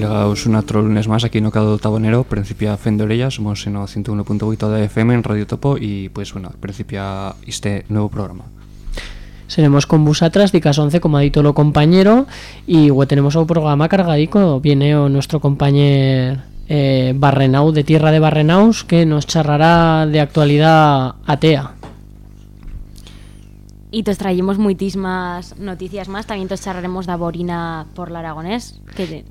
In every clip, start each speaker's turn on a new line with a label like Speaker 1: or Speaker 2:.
Speaker 1: Bien plegados un otro lunes más aquí no Cado Tabonero, principia Fende Orella, somos en el 101.8 de FM en Radio Topo y pues bueno, principia este nuevo programa.
Speaker 2: Seremos con vosotras, dicas 11, como ha dicho lo compañero, y hue tenemos un programa cargadico. Viene o nuestro compañero eh, Barrenau, de Tierra de Barrenaus, que nos charrará de actualidad atea.
Speaker 3: Y te traemos muitísimas noticias más. También te charlaremos de Borina por la Aragonés. Que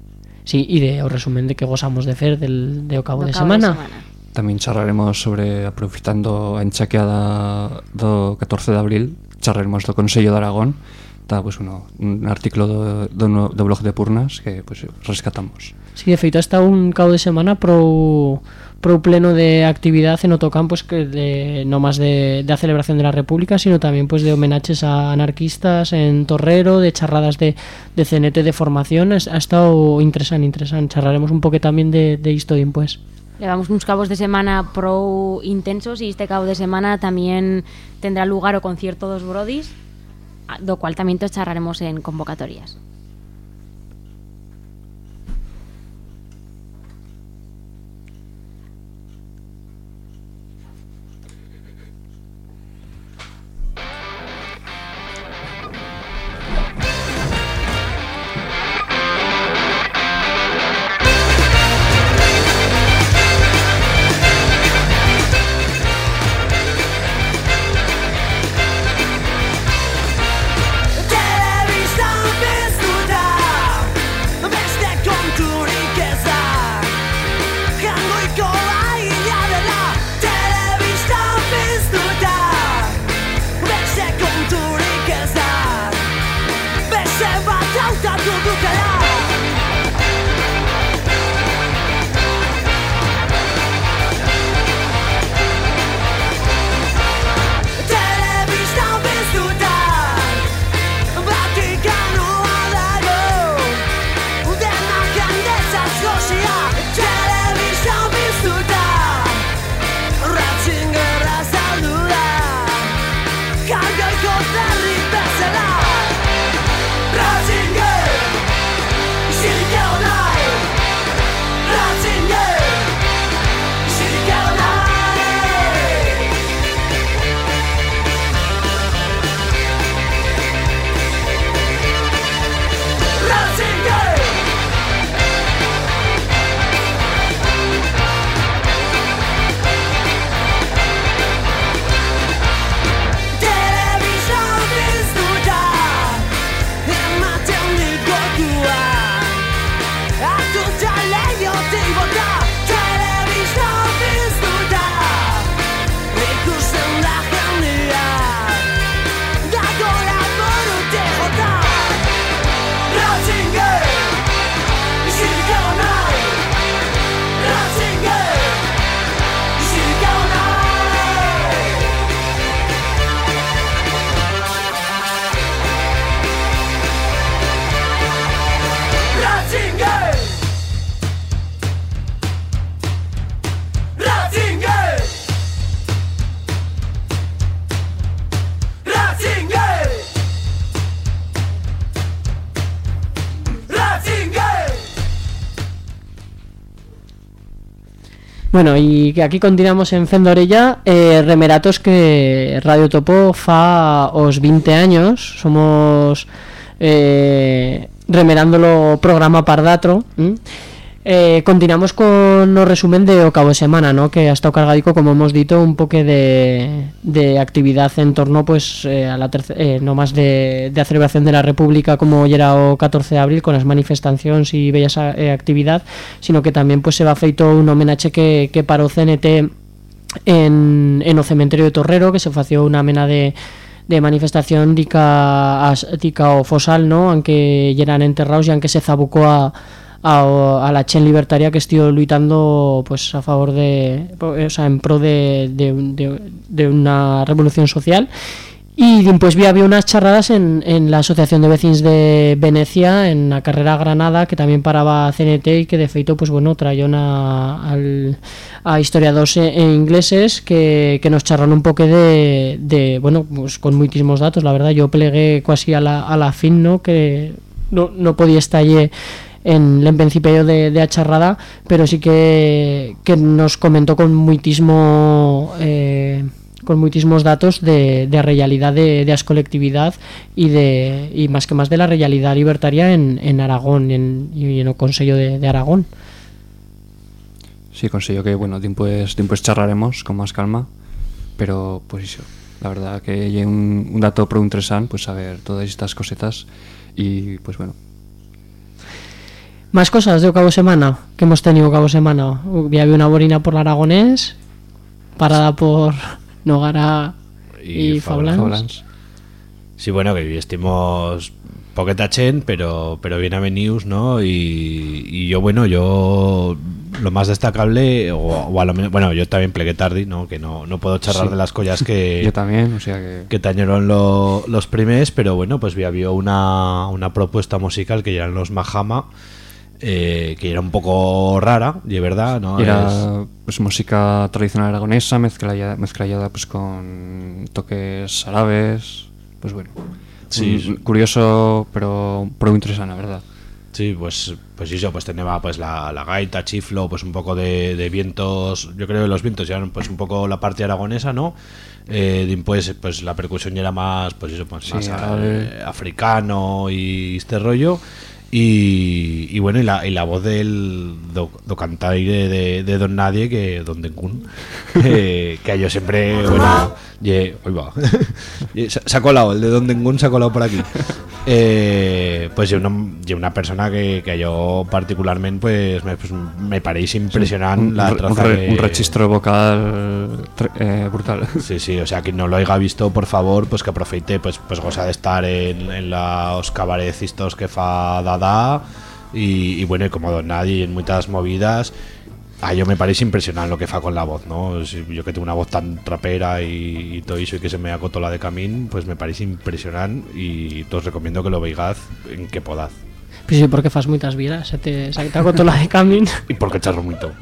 Speaker 2: Sí, y de o resumen de que gozamos de hacer del de o cabo de
Speaker 3: cabo
Speaker 2: semana.
Speaker 1: También charlaremos sobre, aproveitando a enchaqueada do 14 de abril, charlaremos do Consello de Aragón, está pues uno, un artículo do, do, do blog de Purnas que pues rescatamos.
Speaker 2: Sí, de feito está un cabo de semana pro, pro pleno de actividad en Otocán, pues que no más de, de celebración de la República, sino también pues de homenajes a anarquistas en Torrero, de charradas de, de CNT de formación. Ha estado interesante, interesante. Charlaremos un poco también de, de historia, pues.
Speaker 3: Llevamos unos cabos de semana pro intensos y este cabo de semana también tendrá lugar o concierto dos brodis, do cual también te charlaremos en convocatorias.
Speaker 2: Bueno, y aquí continuamos en Fendorella, eh, remeratos que Radio Topo fa os 20 años, somos eh, remerándolo programa Pardatro, ¿m? Eh, continuamos con o resumen de o cabo de semana, ¿no? Que ha estado cargadico, como hemos dicho, un poco de, de actividad en torno pues eh, a la eh, no más de, de celebración de la República como ya era o 14 de abril con las manifestaciones y bellas eh, actividad, sino que también pues se va feito un homenaje que, que paró CNT en, en o cementerio de Torrero que se fació una mena de, de manifestación dica, dica o fosal, ¿no? Aunque eran enterrados y aunque se zabucó a, a, la chen libertaria que estoy luchando pues a favor de o sea en pro de, de, un- de- de una revolución social. Y pues vi había unas charradas en, en la Asociación de Vecinos de Venecia en la carrera Granada que también paraba CNT y que de feito pues bueno trajeron a, a historiadores e- e ingleses que, que nos charraron un poco de, de bueno pues con muchísimos datos. La verdad yo plegué casi a la, a la fin no que no, no podía estar allí en el principio de, de a charrada pero sí que, que nos comentó con muitísimo eh, con muchísimos datos de, de realidad de, de as colectividad y de y más que más de la realidad libertaria en, en Aragón y en, y en el Consejo de, de Aragón.
Speaker 1: Sí, considero que, bueno, después, después charlaremos con más calma, pero pues eso, la verdad que hay un, un dato pro interesante, pues saber todas estas cosetas y pues bueno,
Speaker 2: más cosas de Cabo de Semana que hemos tenido Cabo de Semana ya había una borina por el Aragonés parada por Nogara y,
Speaker 4: Y
Speaker 2: Fablans.
Speaker 1: Fablans.
Speaker 4: Sí, bueno, que estimos poqueta chen, pero, pero bien avenidos, ¿no? Y, y yo, bueno, yo lo más destacable, o, o a lo menos, bueno, yo también plegué tarde, ¿no? Que no, no puedo charlar
Speaker 1: Sí.
Speaker 4: de las collas que,
Speaker 1: Yo también, o sea que...
Speaker 4: que tañeron lo- los primes, pero bueno, pues había una, una propuesta musical que eran los Mahama, eh, que era un poco rara, de verdad, ¿no? Es-
Speaker 1: Era pues música tradicional aragonesa mezclada, mezclada pues con toques árabes, pues bueno.
Speaker 4: Sí.
Speaker 1: un- curioso, pero pero interesante, la verdad.
Speaker 4: Sí, pues pues eso, pues tenía pues la, la gaita, chiflo, pues un poco de, de vientos, yo creo que los vientos eran pues un poco la parte aragonesa, ¿no? Eh, después pues la percusión ya era más pues eso, pues
Speaker 1: Sí,
Speaker 4: más
Speaker 1: árabe.
Speaker 4: eh, africano y este rollo. Y, y bueno, y la, y la voz del do, do cantaire de, de Don Nadie, que Don Dencun, eh, que yo siempre, bueno, ye- hoy va. Se ha colado, el de Don Dencun se ha colado por aquí. Eh, pues yo una, ye una persona que, que yo particularmente pues me, pues, me parece impresionante
Speaker 1: un,
Speaker 4: la
Speaker 1: un,
Speaker 4: traza
Speaker 1: re-
Speaker 4: que-
Speaker 1: un registro vocal eh, brutal.
Speaker 4: Sí, sí, o sea, quien no lo haya visto, por favor, pues que aproveite, pues, pues goza de estar en, en los cabarecistos que fa Y, y bueno, y como Don Nadie en muchas movidas. A yo me parece impresionante lo que fa con la voz, ¿no? Yo que tengo una voz tan trapera y, y todo eso y que se me acotó la de camín, pues me parece impresionante y os recomiendo que lo veáis en que podad.
Speaker 2: Pues sí, porque fas muchas vidas, se te, se te agotó la de camino.
Speaker 4: Y porque charro mucho.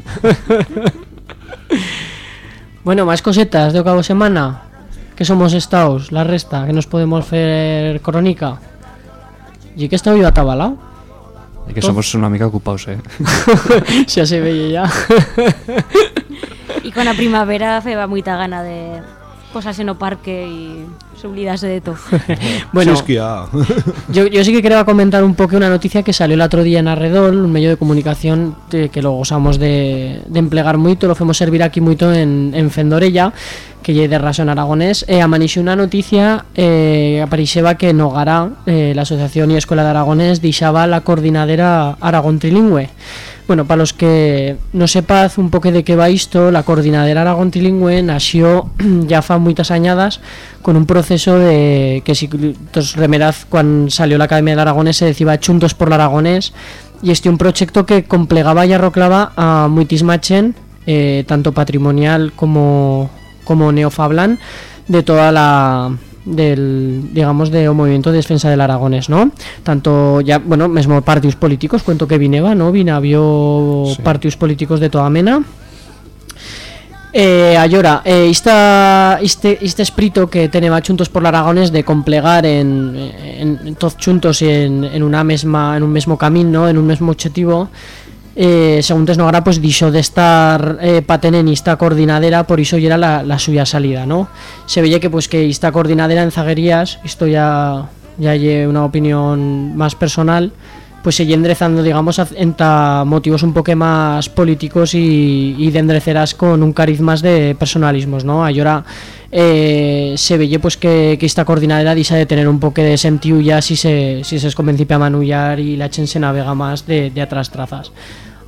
Speaker 2: Bueno, más cosetas de Cabo Semana. Que somos estados, la resta, que nos podemos hacer crónica. Y que está viva atabalao.
Speaker 1: Y que somos una amiga ocupados, eh.
Speaker 2: ya se ve ya.
Speaker 3: Y con la primavera feba muita gana de posarse no parque y sublidarse de todo.
Speaker 2: bueno,
Speaker 4: Sí, es que ya.
Speaker 2: yo, yo sí que quería comentar un poco una noticia que salió el otro día en Arredol, un medio de comunicación de- que lo gozamos de, de emplear mucho, lo fuimos servir aquí mucho en, en Fendorella, que lle de razón aragonés. Eh, amanixo una noticia eh, que Nogara, eh, la Asociación y Escuela de Aragonés, deixaba la coordinadera Aragón Trilingüe. Bueno, para los que no sepaz un poco de qué va esto, la coordinadera Aragón Trilingüe nació ya fa muchas añadas con un proceso de que si tos remeraz cuando salió la Academia del Aragonés se decía Chuntos por el Aragonés y este un proyecto que complegaba y arroclaba a muitísima eh, tanto patrimonial como como neofablan de toda la del digamos de movimiento de defensa del aragonés, ¿no? Tanto ya, bueno, mesmo partidos políticos, cuento que vineba, ¿no? Vinabio
Speaker 1: Sí.
Speaker 2: partidos políticos de toda mena. Eh, allora, eh, esta, este, este espíritu que tenemos Chuntos por el Aragonés de complegar en, en, en todos juntos en, en una mesma en un mismo camino, en un mismo objetivo, eh, según Tesnogara, pues dicho de estar eh, en esta coordinadera, por eso ya era la, la suya salida, ¿no? Se veía que pues que esta coordinadera en zaguerías, esto ya ya hay una opinión más personal, pues se enderezando, digamos, a- motivos un poco más políticos y, y de enderecerás con un cariz más de personalismos, ¿no? Ahora eh, se veía pues que, que esta coordinadera dice de tener un poco de sentido ya si se, si se es convencipe a manullar y la chen se navega más de, de atrás trazas.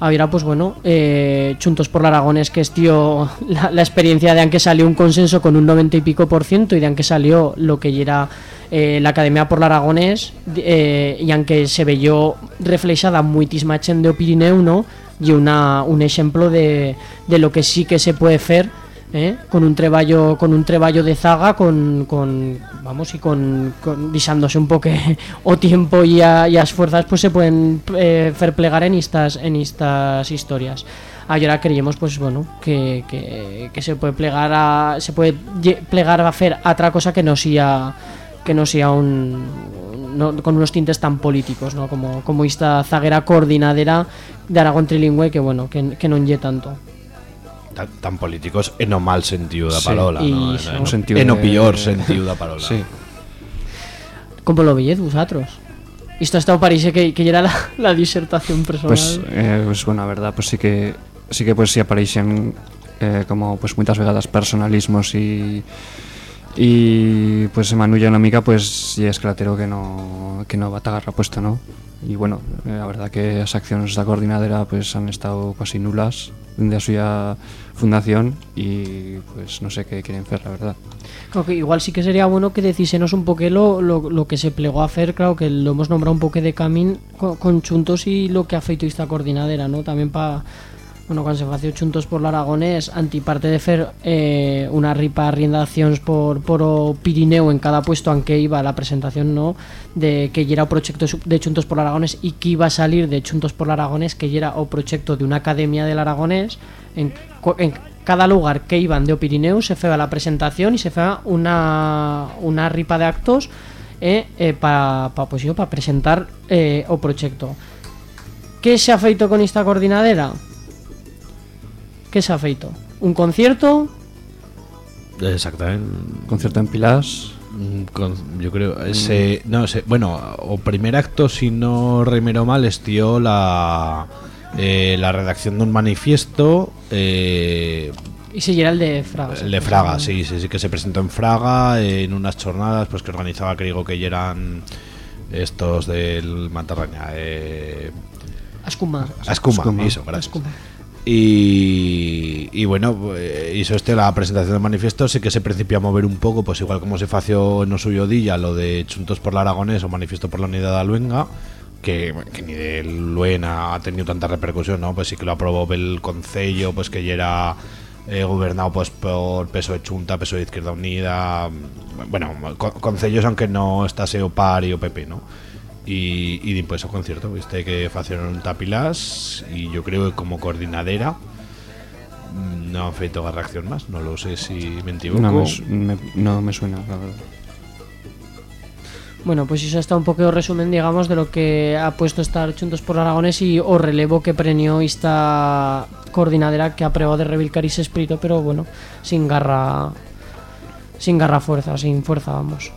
Speaker 2: Ahora, pues bueno, eh, Chuntos por Aragones, que es tío la, la experiencia de aunque salió un consenso con un 90 y pico por ciento y de aunque salió lo que era eh, la Academia por Aragones eh, y aunque se veyó reflejada muitísima chen de Pirineu, ¿no? Y una, un ejemplo de, de lo que sí que se puede hacer ¿eh? con un treballo con un treballo de zaga con, con vamos y con, con disándose un poco o tiempo y a, y as fuerzas pues se pueden eh, plegar en estas en estas historias ahora creemos pues bueno que, que, que se puede plegar a se puede plegar a hacer otra cosa que no sea que no sea un no- con unos tintes tan políticos ¿no? como, como esta zaguera coordinadera de Aragón trilingüe que bueno que, que no lle tanto
Speaker 4: Tan, tan políticos en o mal sentido da
Speaker 1: Sí,
Speaker 4: parola,
Speaker 2: y
Speaker 4: no?
Speaker 2: so-
Speaker 4: En,
Speaker 1: Un sentido
Speaker 4: en o
Speaker 1: de-
Speaker 4: peor sentido da parola.
Speaker 1: Sí.
Speaker 2: ¿Cómo lo veis vosotros? Esto ha estado parece que, que ya era la, la disertación personal.
Speaker 1: Pues, eh, pues bueno, a verdad, pues sí que sí que pues sí apareixen eh, como pues muchas vegadas personalismos y y pues se manulla una mica pues y es clatero que no que no va a tagarra puesto, ¿no? Y bueno, eh, la verdad que las acciones de la coordinadera pues han estado casi nulas a suya fundación y pues no sé qué quieren hacer, la verdad.
Speaker 2: Creo que igual sí que sería bueno que decísenos un poco lo, lo, lo que se plegó a hacer, claro que lo hemos nombrado un poco de camino con, con Chuntos y lo que ha feito esta coordinadera, ¿no? También para, bueno, cuando se fació Chuntos por la Aragonés, antiparte de hacer eh, una ripa rienda de acciones por, por o Pirineo en cada puesto en que iba la presentación, ¿no? De que era o proyecto de Chuntos por la Aragonés y que iba a salir de Chuntos por la Aragonés, que era o proyecto de una academia del Aragonés en, en cada lugar que iban de o Pirineu se feba la presentación y se feba una, una ripa de actos eh, para pa, pues, presentar eh, o proyecto. ¿Qué se ha feito con esta coordinadera? ¿Qué se ha feito? Un concierto,
Speaker 4: Exactamente.
Speaker 1: Concierto en Pilas,
Speaker 4: Mm, con- yo creo ese no sé bueno o primer acto si no remero mal estió la eh, la redacción de un manifiesto eh,
Speaker 2: y se llega el de Fraga.
Speaker 4: el de Fraga sí, sí sí que se presentó en Fraga en unas jornadas pues que organizaba creo que eran estos del Matarraña eh,
Speaker 2: Ascuma.
Speaker 4: Ascuma,
Speaker 1: Ascuma.
Speaker 4: eso, gracias.
Speaker 2: Ascuma.
Speaker 4: Y, bueno, pues, hizo este la presentación del manifiesto, sí que se principió a mover un poco, pues igual como se fació en suyo día lo de Chuntos por la Aragonés o Manifiesto por la Unidad de Luenga, que, ni de Luena ha tenido tanta repercusión, ¿no? Pues sí que lo aprobó el Concello, pues que ya era eh, gobernado pues por peso de Chunta, peso de Izquierda Unida, bueno, con- concellos aunque no estase o PAR y o PP, ¿no? Y, y después al concierto, viste que facieron tapilas y yo creo que como coordinadera mm, no han feito reacción más, no lo sé si me equivoco.
Speaker 1: no me, su- me- no me suena, la verdad.
Speaker 2: Bueno, pues eso está un poco el resumen, digamos, de lo que ha puesto estar Chuntos por Aragones y o relevo que premió esta coordinadera que ha probado de revilcar ese espíritu, pero bueno, sin garra, sin garra fuerza, sin fuerza, vamos.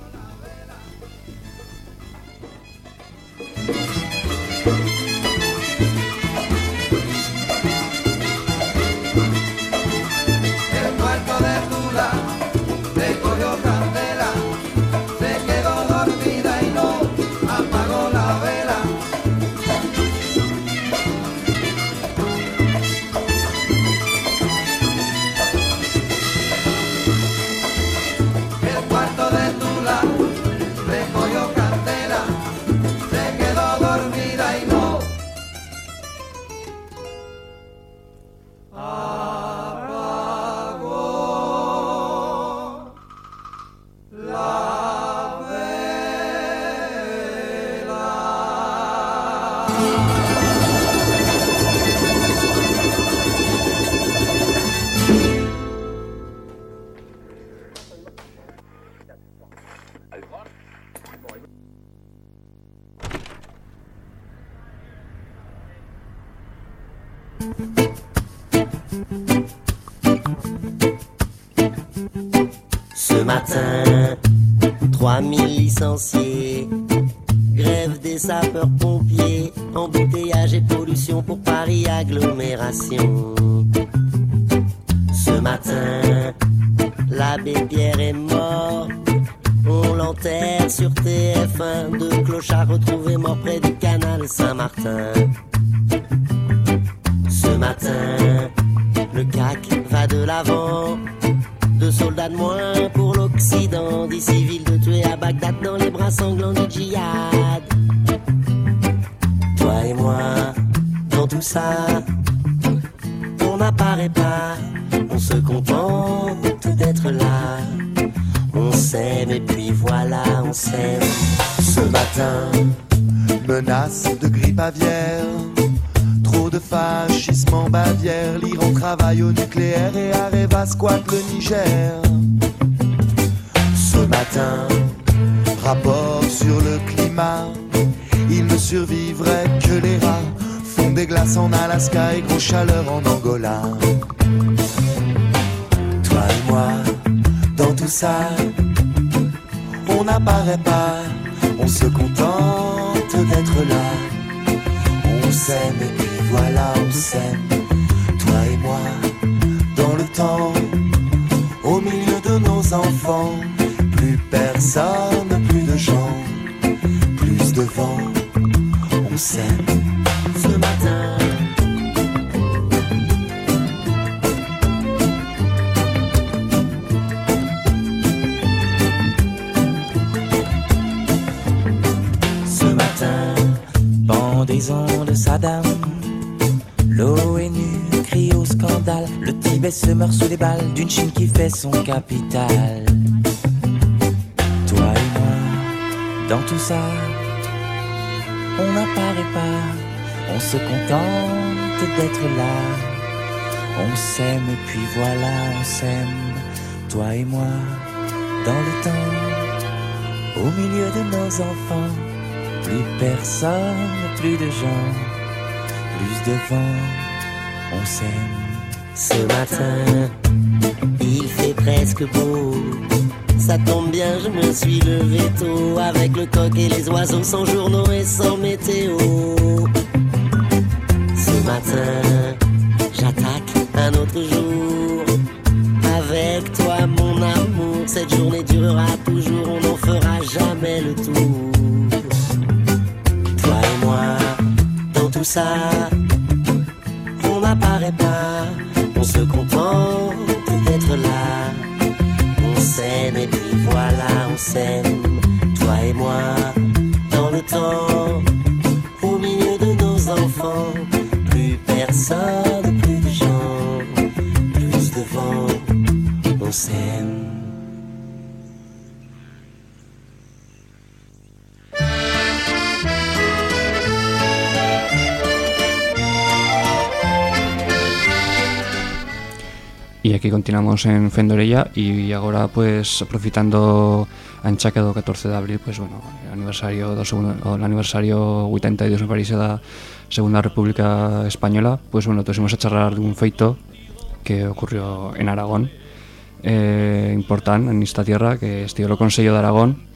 Speaker 5: Paris agglomération. Ce matin, l'abbé Pierre est mort, on l'enterre sur TF1, deux clochards retrouvés morts près du canal Saint-Martin. Ce matin, le CAC va de l'avant. Deux soldats de moins pour l'Occident. Dix civils de tuer à Bagdad dans les bras sanglants du djihad. Toi et moi, tout ça, on n'apparaît pas. On se contente d'être là. On s'aime et puis voilà, on s'aime.
Speaker 6: Ce matin, menace de grippe aviaire. Trop de fascisme en Bavière. L'Iran travaille au nucléaire et Areva squatte le Niger. Ce matin, rapport sur le climat. Il ne survivrait que les rats. Des glaces en Alaska et grosse chaleur en Angola. Toi et moi, dans tout ça, on n'apparaît pas. On se contente d'être là. On s'aime et puis voilà, on s'aime. Toi et moi, dans le temps, au milieu de nos enfants. Plus personne, plus de gens, plus de vent. On s'aime
Speaker 7: Saddam. L'ONU crie au scandale. Le Tibet se meurt sous les balles d'une Chine qui fait son capital. Toi et moi, dans tout ça, on n'apparaît pas. On se contente d'être là. On s'aime et puis voilà, on s'aime. Toi et moi, dans le temps, au milieu de nos enfants. Plus personne, plus de gens, plus de vent, on s'aime.
Speaker 5: Ce matin, il fait presque beau. Ça tombe bien, je me suis levé tôt avec le coq et les oiseaux sans journaux et sans météo. Ce matin, j'attaque un autre jour. Avec toi, mon amour, cette journée durera toujours, on n'en fera jamais le tour. Ça, on n'apparaît pas,
Speaker 1: aquí continuamos en Fendorella e agora pues aproveitando a enchaque do 14 de abril, pues bueno, aniversario do segundo aniversario 82 me parece da Segunda República Española, pues bueno, todos imos a charlar dun feito que ocurrió en Aragón eh, importante en esta tierra que estivo o Consello de Aragón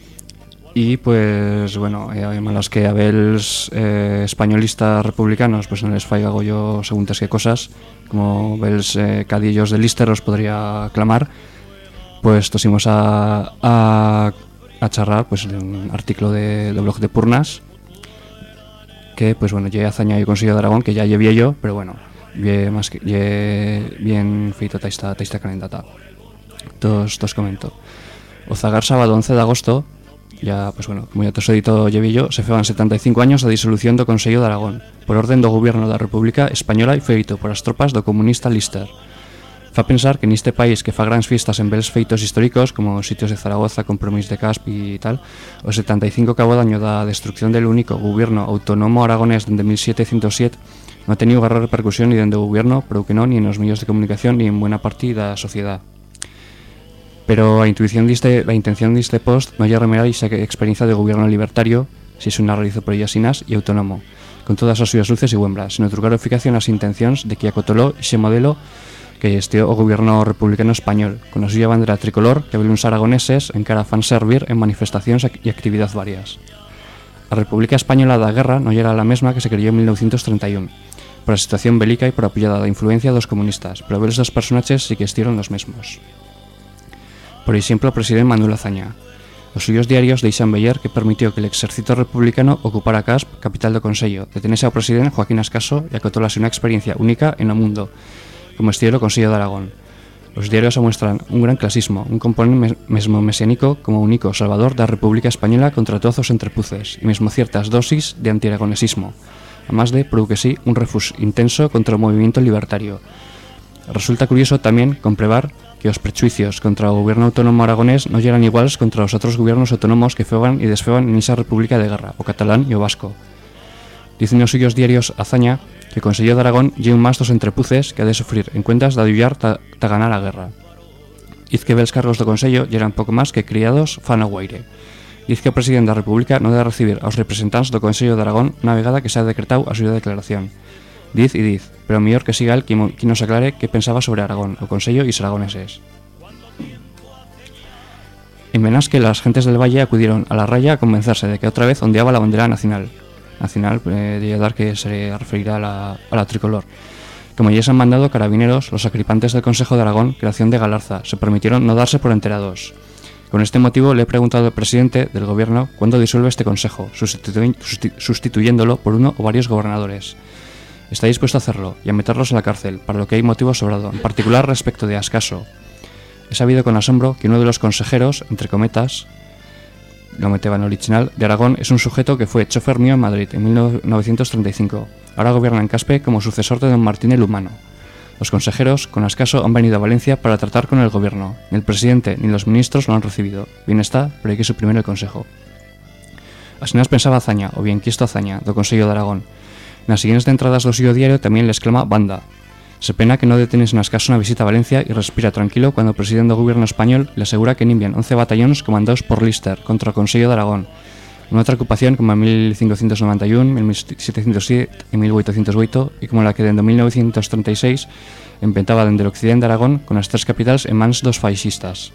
Speaker 1: y pues bueno, eh, a los que a bells eh, españolistas republicanos pues no les faiga yo según que cosas. Como bells eh, cadillos de Lister os podría clamar pues tosimos a, a, a charrar pues un artículo de, de blog de Purnas que pues bueno, lle hazaña yo Consello de Aragón que ya llevé yo, pero bueno lle más que lle bien feito taista, taista calendata. Tos, tos comento. O zagar sábado 11 de agosto ya, pues bueno, como ya te he dito Llevillo, se feban 75 años a disolución do Consello de Aragón, por orden do Goberno da República Española e feito por as tropas do comunista Lister. Fa pensar que neste país que fa grans fiestas en belos feitos históricos, como os sitios de Zaragoza, Compromís de Caspi e tal, o 75 cabo daño da destrucción del único goberno autónomo aragonés dende 1707 non tenido garra repercusión ni dende o goberno, pero que non, ni nos medios de comunicación, ni en buena parte da sociedade. Pero a diste, la intención diste post no remerar esa experiencia de gobierno libertario, si es una realizo por ellas y autónomo, con todas as súas luces e buembras, sen trucar eficacia nas intencións de que acotoló ese modelo que estió o goberno republicano español, con a súa bandera tricolor que había uns aragoneses en cara fan servir en manifestacións e actividades varias. A República Española da Guerra non era a mesma que se creyó en 1931, por a situación bélica e por a apoyada da influencia dos comunistas, pero veres dos personaxes sí que estiron os mesmos. Por exemplo, o presidente Manuel Azaña. Os suyos diarios deixan veller que permitió que el exército republicano ocupara Casp, capital do Consello, detenese ao presidente Joaquín Ascaso e acotolase unha experiencia única en o mundo, como estiero o Consello de Aragón. Os diarios amuestran un gran clasismo, un componente mes- mesmo mesiánico como único salvador da República Española contra todos os entrepuces, e mesmo ciertas dosis de antiaragonesismo, además de, por que sí, un refus intenso contra o movimiento libertario. Resulta curioso tamén comprobar que os prejuicios contra o goberno autónomo aragonés non eran iguales contra os outros gobiernos autónomos que feban e desfeban en esa república de guerra, o catalán e o vasco. Dicen os suyos diarios Azaña que o Consello de Aragón lle un más dos entrepuces que ha de sufrir en cuentas de adullar ta, ganar a guerra. Diz que ves cargos do Consello eran pouco máis que criados fan guaire. Diz que o presidente da República non debe recibir aos representantes do Consello de Aragón unha vegada que se ha decretado a súa declaración. Diz e diz, pero mellor que siga el que, nos aclare que pensaba sobre Aragón, o Consello e os aragoneses. En Benasque, las gentes del valle acudieron a la raya a convencerse de que otra vez ondeaba la bandera nacional. Nacional, eh, de dar que se referirá a la, a la tricolor. Como ya se han mandado carabineros, los sacripantes del Consejo de Aragón, creación de Galarza, se permitieron no darse por enterados. Con este motivo le he preguntado al presidente del gobierno cuándo disuelve este consejo, sustitu- susti- sustituyéndolo por uno o varios gobernadores. Está dispuesto a hacerlo y a meterlos en la cárcel, para lo que hay motivo sobrado, en particular respecto de Ascaso. He sabido con asombro que uno de los consejeros, entre cometas, lo meteban original, de Aragón es un sujeto que fue chofer mío en Madrid en 1935. Ahora gobierna en Caspe como sucesor de don Martín el Humano. Los consejeros, con Ascaso, han venido a Valencia para tratar con el gobierno. Ni el presidente ni los ministros lo han recibido. Bien está, pero hay que suprimir el consejo. Así nos pensaba Azaña, o bien quisto Azaña, do Consello de Aragón. Nas siguientes entradas do suyo diario tamén le exclama banda. Se pena que no detenes en Ascaso una visita a Valencia y respira tranquilo cuando el presidente do gobierno español le asegura que envían 11 batallóns comandados por Lister contra o Consello de Aragón. Una otra ocupación como en 1591, 1707 y 1808 y como la que dende 1936 empentaba dende o occidente de Aragón con as tres capitales en mans dos faixistas.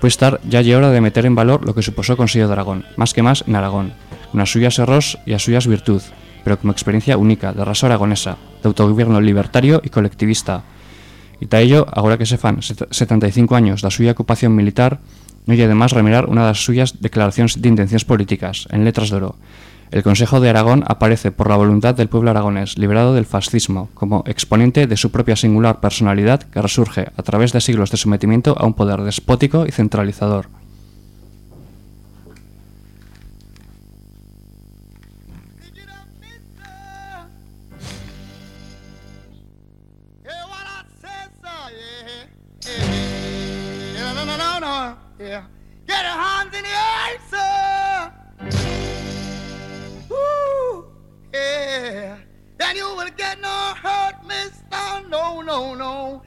Speaker 1: Puede estar ya lle hora de meter en valor lo que suposó Consello de Aragón, más que más en Aragón, con as suyas errores y as suyas virtud, pero como experiencia única de raza aragonesa, de autogobierno libertario y colectivista. Y ta ello, agora que se fan set- 75 años da suya ocupación militar, no lle además remirar unha das suyas declaracións de intencións políticas, en letras de oro. El Consejo de Aragón aparece por la voluntad del pueblo aragonés, liberado del fascismo, como exponente de su propia singular personalidad que resurge a través de siglos de sometimiento a un poder despótico y centralizador.
Speaker 8: Yeah. Get your hands in the air, sir. Woo, yeah. Then you will get no hurt, mister. No, no, no.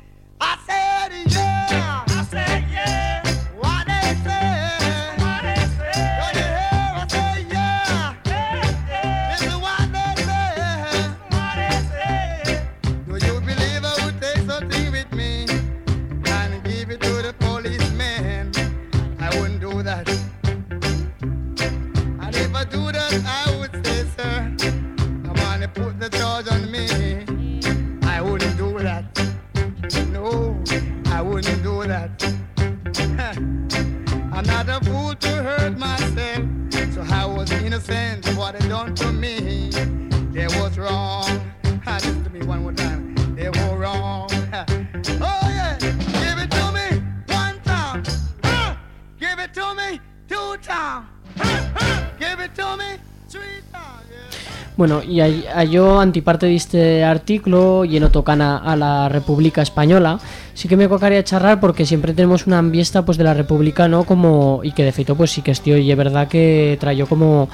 Speaker 2: Bueno, y a, yo antiparte de este artículo lleno tocana a la República Española, sí que me cocaría charrar porque siempre tenemos una ambiesta pues de la República, ¿no? Como y que de feito pues sí que estío y es verdad que trayó como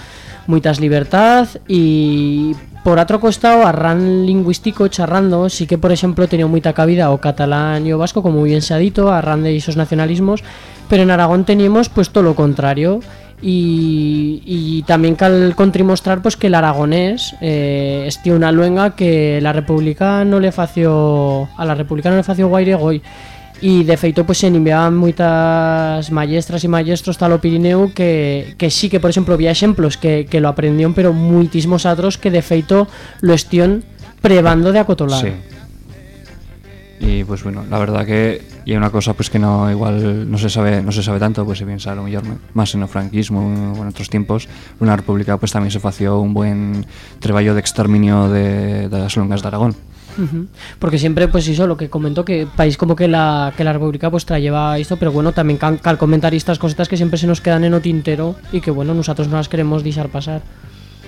Speaker 2: muitas libertad y por otro costado a ran lingüístico charrando sí que por ejemplo tenía mucha cabida o catalán y o vasco como bien se ha dicho a ran de esos nacionalismos pero en Aragón teníamos pues todo lo contrario y, y también cal contramostrar pues que el aragonés eh, una luenga que la república no le fació a la república no le fació guaire goy y de feito pues se enviaban muchas maestras y maestros tal o Pirineu que, que sí que por ejemplo había ejemplos que, que lo aprendieron pero muitísimos otros que de feito lo estión prebando de acotolar
Speaker 1: Sí. Y pues bueno, la verdad que y hay una cosa pues que no igual no se sabe no se sabe tanto, pues se piensa a lo mejor más en el franquismo o en otros tiempos, una república pues también se fació un buen trabajo de exterminio de, de las longas de Aragón.
Speaker 2: Porque siempre, pues eso, lo que comentó, que país como que la, que la República pues traía esto, pero bueno, también cal, cal comentar estas cositas que siempre se nos quedan en o tintero y que bueno, nosotros no las queremos dejar pasar.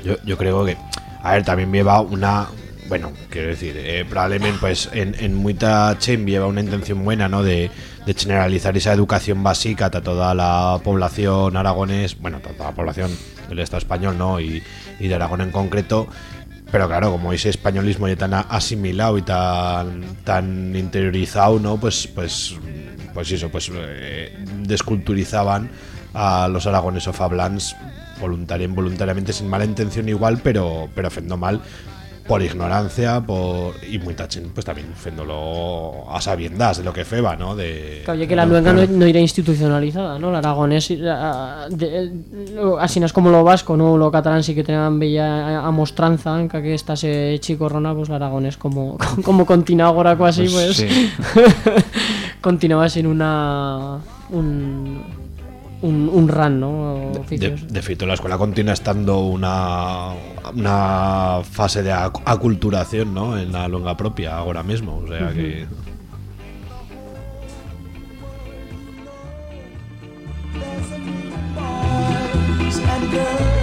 Speaker 4: Yo, yo creo que, a ver, también lleva una, bueno, quiero decir, eh, probablemente pues en, en mucha chen lleva una intención buena, ¿no? De, generalizar esa educación básica a toda la población aragonés, bueno, toda la población del Estado español, ¿no? Y, y de Aragón en concreto. Pero claro, como ese españolismo ya tan asimilado y tan, tan interiorizado, ¿no? Pues, pues, pues eso, pues eh, desculturizaban a los aragones o fablans voluntaria involuntariamente sin mala intención igual pero pero fendo mal por ignorancia por y muy tachen pues también féndolo a sabiendas de lo que feba no de
Speaker 2: Que oye, que la luenga no, no era institucionalizada, ¿no? El aragonés, eh, lo- así no es como lo vasco, ¿no? Lo catalán sí que tenían bella amostranza, en que aquí está ese chico rona, pues el aragonés como, como continúa ahora casi,
Speaker 1: Pues
Speaker 2: pues,
Speaker 1: sí.
Speaker 2: continuaba sin una... un... Un, un ran, ¿no?
Speaker 4: de,
Speaker 2: Oficios.
Speaker 4: de feito la escuela continúa estando una una fase de ac- aculturación no en la longa propia ahora mismo o sea que
Speaker 9: boys and girls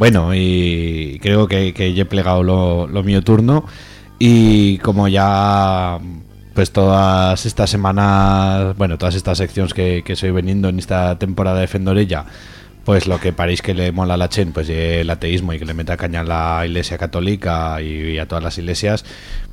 Speaker 4: Bueno, y creo que, ya he plegado lo, mío turno. Y como ya, pues todas estas semanas, bueno, todas estas secciones que, estoy veniendo en esta temporada de Fendorella, pues lo que paréis que le mola a la Chen, pues ye el ateísmo y que le meta caña a la iglesia católica y, a todas las iglesias,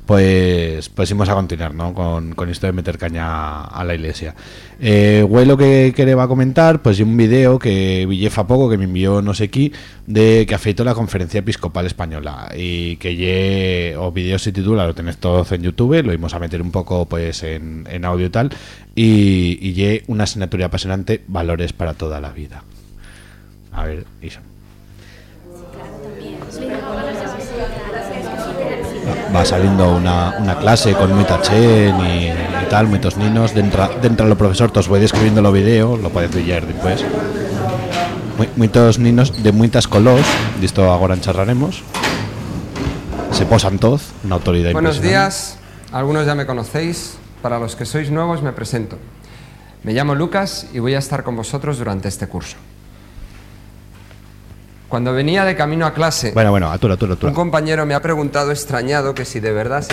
Speaker 4: pues pues íbamos a continuar, ¿no? Con, con esto de meter caña a la iglesia. Eh, güey, que quería comentar, pues un vídeo que vi fa poco, que me envió no sé qui, de que afeitó la conferencia episcopal española y que ye, o vídeo se titula, lo tenéis todos en YouTube, lo íbamos a meter un poco pues en, en audio y tal, y, y una asignatura apasionante, valores para toda la vida. A ver, Isa. Va saliendo una, una clase con mucha chen y, y tal, muchos niños, dentro, dentro lo profesor, os voy describiendo lo video, lo podéis ver después. Mu- Muchos niños de muchas colores, de esto ahora charlaremos. Se posan todos, una autoridad
Speaker 10: Buenos días, algunos ya me conocéis, para los que sois nuevos me presento. Me llamo Lucas y voy a estar con vosotros durante este curso. Cuando venía de camino a clase,
Speaker 4: Bueno, bueno, atura, atura, atura.
Speaker 10: un compañero me ha preguntado extrañado que si de verdad se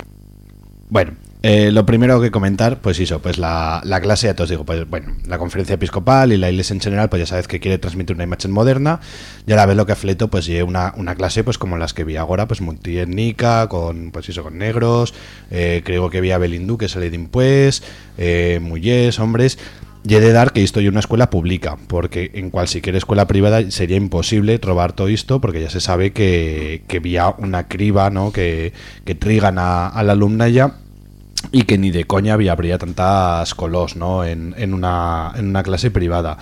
Speaker 4: Bueno, eh, lo primero que comentar, pues eso, pues la, la clase, ya te os digo, pues bueno, la conferencia episcopal y la iglesia en general, pues ya sabes que quiere transmitir una imagen moderna, y a la vez lo que fleto, pues lleve una, una clase, pues como las que vi ahora, pues multiétnica, con, pues eso, con negros, eh, creo que vi a Belindú, que sale de impues, eh, mujeres, hombres, y he de dar que esto es una escuela pública, porque en cualquier escuela privada sería imposible trobar todo esto, porque ya se sabe que, que había una criba, ¿no?, que, que trigan a, a la alumna ya, y que ni de coña habría tantas colos ¿no? en, en, una, en una clase privada.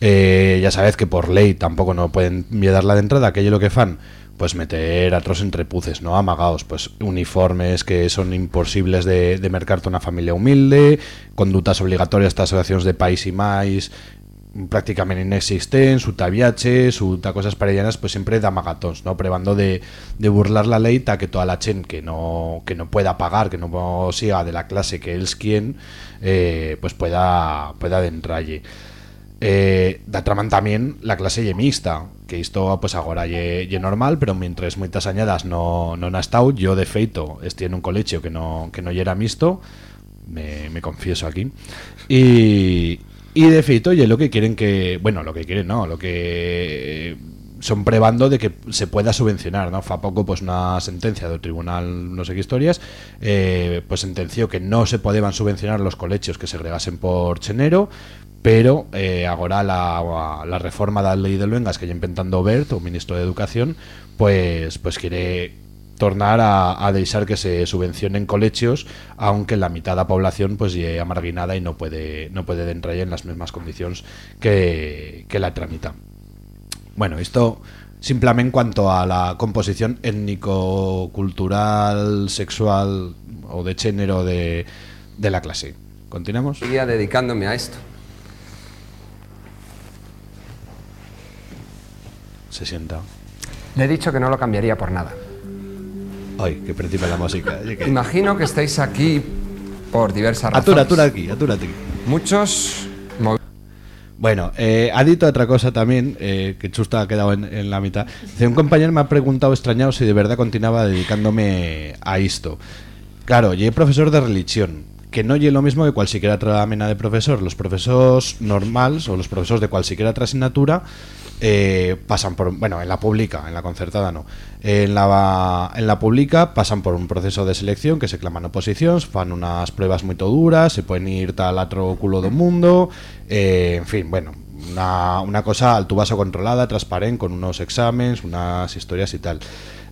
Speaker 4: Eh, ya sabes que por ley tampoco no pueden darla de entrada, aquello lo que fan, pues meter a otros entrepuces, ¿no? Amagados, pues uniformes que son imposibles de, de mercarte una familia humilde, conductas obligatorias estas asociaciones de país y más prácticamente inexistentes, su tabiache, su ta cosas parellanas, pues siempre da magatons, ¿no? Probando de, de burlar la ley ta que toda la chen que no, que no pueda pagar, que no siga de la clase que él es quien, eh, pues pueda, pueda adentralle. Eh, datraman también la clase ye mixta, que esto pues ahora ye, ye normal, pero mientras muchas añadas no, no han estado, yo de feito estoy en un colegio que no, que no ye era mixto, me, me confieso aquí, y, y de feito ye lo que quieren que, bueno, lo que quieren no, lo que son prebando de que se pueda subvencionar, ¿no? Fa poco pues una sentencia del tribunal, no sé qué historias, eh, pues sentenció que no se podían subvencionar los colegios que segregasen por chenero, pero eh, ahora la, la reforma de la ley de Luengas que ya intentando Bert, o ministro de Educación, pues, pues quiere tornar a, a que se subvencionen colegios, aunque la mitad de la población pues ye amarginada y no puede no puede entrar en las mismas condiciones que, que la tramita. Bueno, esto simplemente en cuanto a la composición étnico-cultural, sexual o de género de, de la clase. ¿Continuamos?
Speaker 10: seguía dedicándome a esto.
Speaker 4: Se sienta.
Speaker 10: Le he dicho que no lo cambiaría por nada.
Speaker 4: Ay, que principia la música. Que-
Speaker 10: Imagino que estáis aquí por diversas razones.
Speaker 4: Atura, atura aquí, atura aquí.
Speaker 10: Muchos
Speaker 4: Bueno, eh, ha dicho otra cosa también, eh, que Chusta ha quedado en, la mitad. Un compañero me ha preguntado extrañado si de verdad continuaba dedicándome a esto. Claro, yo profesor de religión, que no lle lo mismo que cualquiera otra mena de profesor. Los profesores normales o los profesores de cualquiera otra asignatura eh, pasan por, bueno, en la pública, en la concertada no. En la, en la pública pasan por un proceso de selección que se claman oposiciones, fan unas pruebas muy duras, se pueden ir tal otro culo del mundo, eh, en fin, bueno, una, una cosa al tu vaso controlada, transparente, con unos exámenes, unas historias y tal.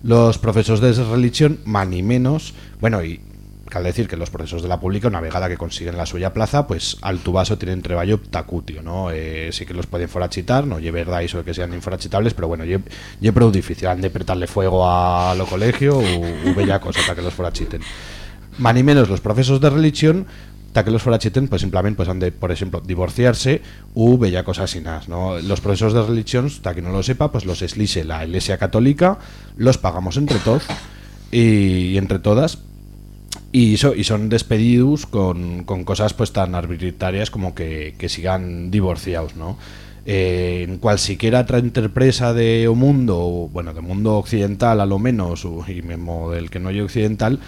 Speaker 4: Los profesores de religión, más ni menos, bueno, y cal decir que los profesores de la pública, una vegada que consiguen la suya plaza, pues al tu vaso tienen treballo tacutio, ¿no? Eh, sí que los pueden forachitar, no lle verdad eso de que sean inforachitables, pero bueno, lle, lle prou difícil, han de apretarle fuego a lo colegio u, u bella cosa para que los forachiten. Más ni menos los profesores de religión que los forachiten pues simplemente pues han de por ejemplo divorciarse u bella cosas así ¿no? los profesores de religión ta que no lo sepa pues los eslige la iglesia católica los pagamos entre todos y entre todas y, so- y son despedidos con, con cosas pues tan arbitrarias como que, que sigan divorciados, ¿no? Eh, en cualquiera otra interpresa de o mundo, bueno, de mundo occidental a lo menos, y mismo del que no hay occidental,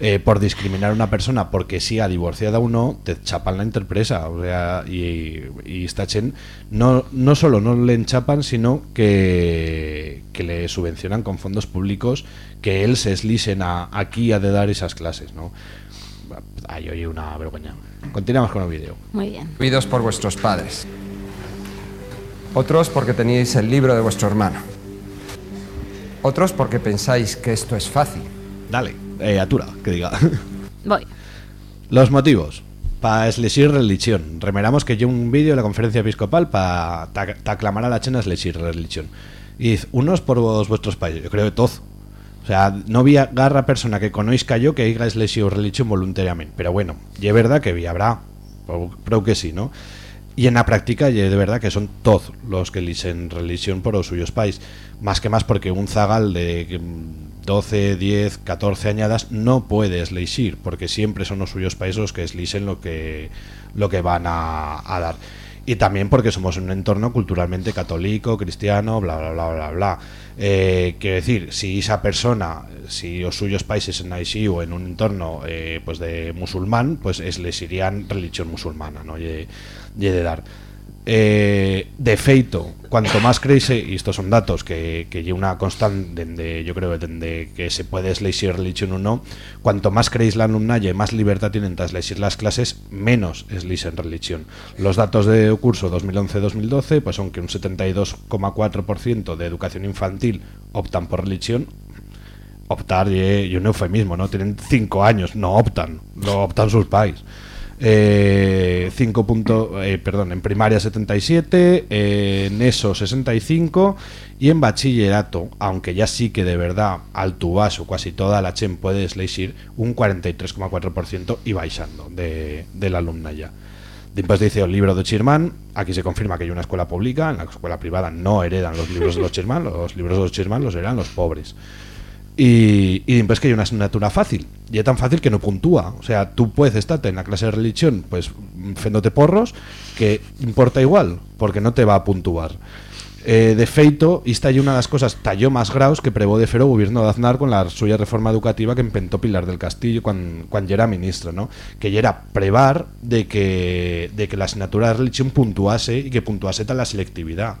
Speaker 4: eh, por discriminar a una persona porque siga divorciada o no, te chapan la interpresa, o sea, y, y esta chen no, no solo no le enchapan, sino que, que le subvencionan con fondos públicos que él se eslisen a, aquí a de dar esas clases, ¿no? Ay, oye, una vergüenza. Continuamos con el vídeo.
Speaker 3: Muy bien.
Speaker 10: Oídos por vuestros padres. Otros porque teníais el libro de vuestro hermano. Otros porque pensáis que esto es fácil.
Speaker 4: Dale, eh, atura, que diga.
Speaker 3: Voy.
Speaker 4: Los motivos. Para elegir religión. Remeramos que yo un vídeo de la conferencia episcopal para aclamar a la chena elegir religión. Y dice, unos por vos- vuestros países. Yo creo que todos. O sea, no había garra persona que conozca yo que haya elegido religión voluntariamente. Pero bueno, y es verdad que vi, habrá, creo que sí, ¿no? Y en la práctica, de verdad que son todos los que eligen religión por los suyos países. Más que más porque un zagal de mm, 12, 10, 14 añadas no puedes elegir, porque siempre son los suyos países los que eligen lo que, lo que van a dar. Y también porque somos un entorno culturalmente católico, cristiano, bla, bla, bla, bla, bla. Eh, quiero decir, si esa persona, si los suyos países en Haití o en un entorno eh, pues de musulmán, pues es, les irían religión musulmana, ¿no? Y de dar. Eh, de feito, cuanto más crece, y estos son datos que, que una constante de, yo creo de que se puede elegir religión o no, cuanto más creéis la alumnalle, más libertad tienen tras las clases, menos en religión. Los datos de curso 2011-2012 pues son que un 72,4% de educación infantil optan por religión, optar y, y un eufemismo, ¿no? Tienen 5 años, no optan, lo optan sus pais. Eh, 5 punto, eh, perdón, en primaria 77, eh, en ESO 65 y en bachillerato, aunque ya sí que de verdad al tu vaso casi toda la chen puedes elegir un 43,4% y baixando de, de la alumna ya. Después dice el libro de Chirman, aquí se confirma que hay una escuela pública, en la escuela privada no heredan los libros de los Chirman, los libros de los Chirman los heredan los pobres. Y, y que hay una asignatura fácil, y es tan fácil que no puntúa. O sea, tú puedes estarte en la clase de religión, pues, fendote porros, que importa igual, porque no te va a puntuar. Eh, de feito, esta una de las cosas talló más graus que prevó de fero gobierno de Aznar con la suya reforma educativa que empentó Pilar del Castillo cuando, ya era ministro, ¿no? Que era prevar de que, de que la asignatura de religión puntuase y que puntuase tal la selectividad.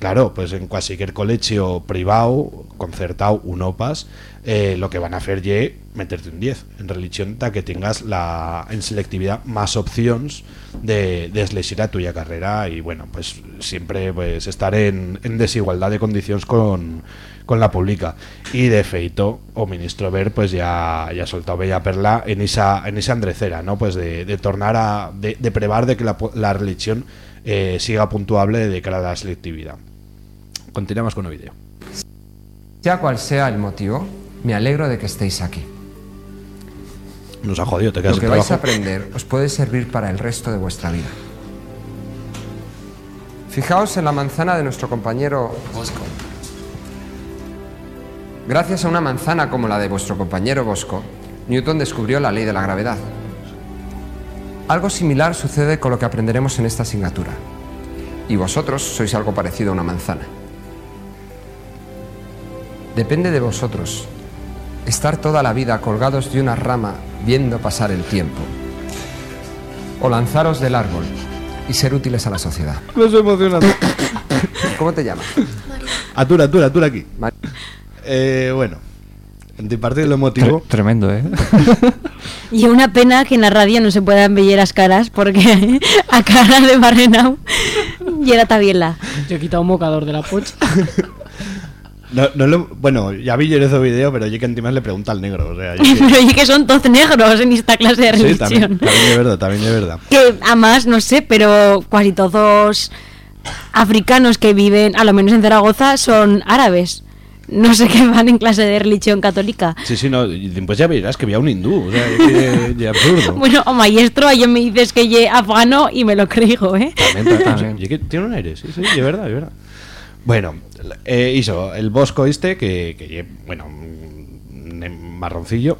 Speaker 4: Claro, pues en cualquier colegio privado, concertado, UNOPAS, eh, lo que van a hacer es meterte un 10 en religión para que tengas la en selectividad más opciones de, de a tuya carrera y bueno, pues siempre pues estar en, desigualdad de condiciones con, con la pública. Y de feito, o ministro Ver, pues ya, ya soltó bella perla en esa, en esa andrecera, ¿no? Pues de, de tornar a, de, de prevar de que la, la religión eh, siga puntuable de cara a la selectividad. Continuamos con el vídeo.
Speaker 10: Sea cual sea el motivo, me alegro de que estéis aquí.
Speaker 4: Nos ha jodido, te quedas
Speaker 10: Lo que vais a aprender os puede servir para el resto de vuestra vida. Fijaos en la manzana de nuestro compañero Bosco. Gracias a una manzana como la de vuestro compañero Bosco, Newton descubrió la ley de la gravedad. Algo similar sucede con lo que aprenderemos en esta asignatura. Y vosotros sois algo parecido a una manzana. Depende de vosotros estar toda la vida colgados de una rama viendo pasar el tiempo. O lanzaros del árbol y ser útiles a la sociedad.
Speaker 4: Me estoy emocionando.
Speaker 10: ¿Cómo te llamas?
Speaker 4: Atura, atura, atura aquí. Eh, bueno, en tu parte de lo emotivo.
Speaker 1: Tre- tremendo, ¿eh?
Speaker 3: Y una pena que en la radio no se puedan ver las caras porque a cara de Barrenau y era tabiela.
Speaker 2: Yo he quitado un mocador de la pocha.
Speaker 4: No, no lo- bueno, ya vi yo ese video, pero yo que encima le pregunta al negro. O sea, yo que-
Speaker 3: Pero oye que son todos negros en esta clase de
Speaker 4: sí,
Speaker 3: religión.
Speaker 4: también, también de verdad, también de verdad.
Speaker 3: que además, no sé, pero casi todos africanos que viven, a lo menos en Zaragoza, son árabes. No sé qué van en clase de religión católica.
Speaker 4: Sí, sí, no, después ya verás que había un hindú, o sea, es que, ya absurdo.
Speaker 3: Bueno, o maestro, ayer me dices que ye afgano y me lo creo, ¿eh?
Speaker 4: También, también, sí, y que tiene un aire, sí, sí, de verdad, de verdad. Bueno, eh, hizo el bosco este, que, que bueno, en marroncillo,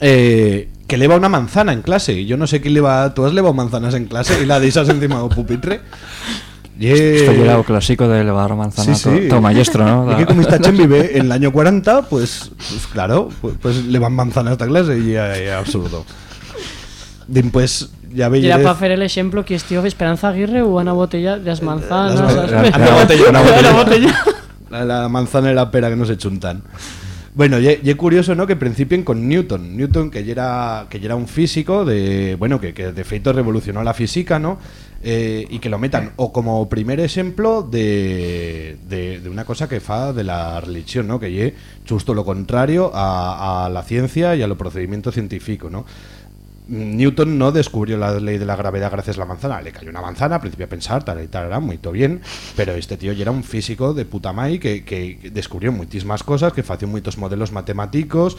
Speaker 4: eh, que lleva una manzana en clase. Y yo no sé qué lleva, tú has llevado manzanas en clase y la deisas encima del pupitre. Ye-
Speaker 1: Esto clásico del bar manzana,
Speaker 4: Sí, sí.
Speaker 1: todo maestro, ¿no?
Speaker 4: Y que como chen vive en el año 40, pues, pues claro, pues, pues le van manzanas a esta clase y es absurdo. Después ya
Speaker 2: Y
Speaker 4: veis...
Speaker 2: era para hacer el ejemplo que estío Esperanza Aguirre o una botella de las manzanas.
Speaker 4: Las-
Speaker 2: ¿sabes?
Speaker 4: la- la botella, una
Speaker 2: La
Speaker 4: botella. La, la manzana y la pera que no se chuntan. Bueno, y es curioso, ¿no? Que principien con Newton. Newton, que ya era, que ya era un físico de. Bueno, que, que de feito revolucionó la física, ¿no? Eh, y que lo metan o como primer ejemplo de, de, de una cosa que fa de la religión, ¿no? Que es justo lo contrario a, a la ciencia y a lo procedimiento científico, ¿no? Newton no descubrió la ley de la gravedad gracias a la manzana. Le cayó una manzana, al principio a pensar, tal y tal, era muy todo bien, pero este tío ya era un físico de puta mai que, que descubrió muchísimas cosas, que fació muchos modelos matemáticos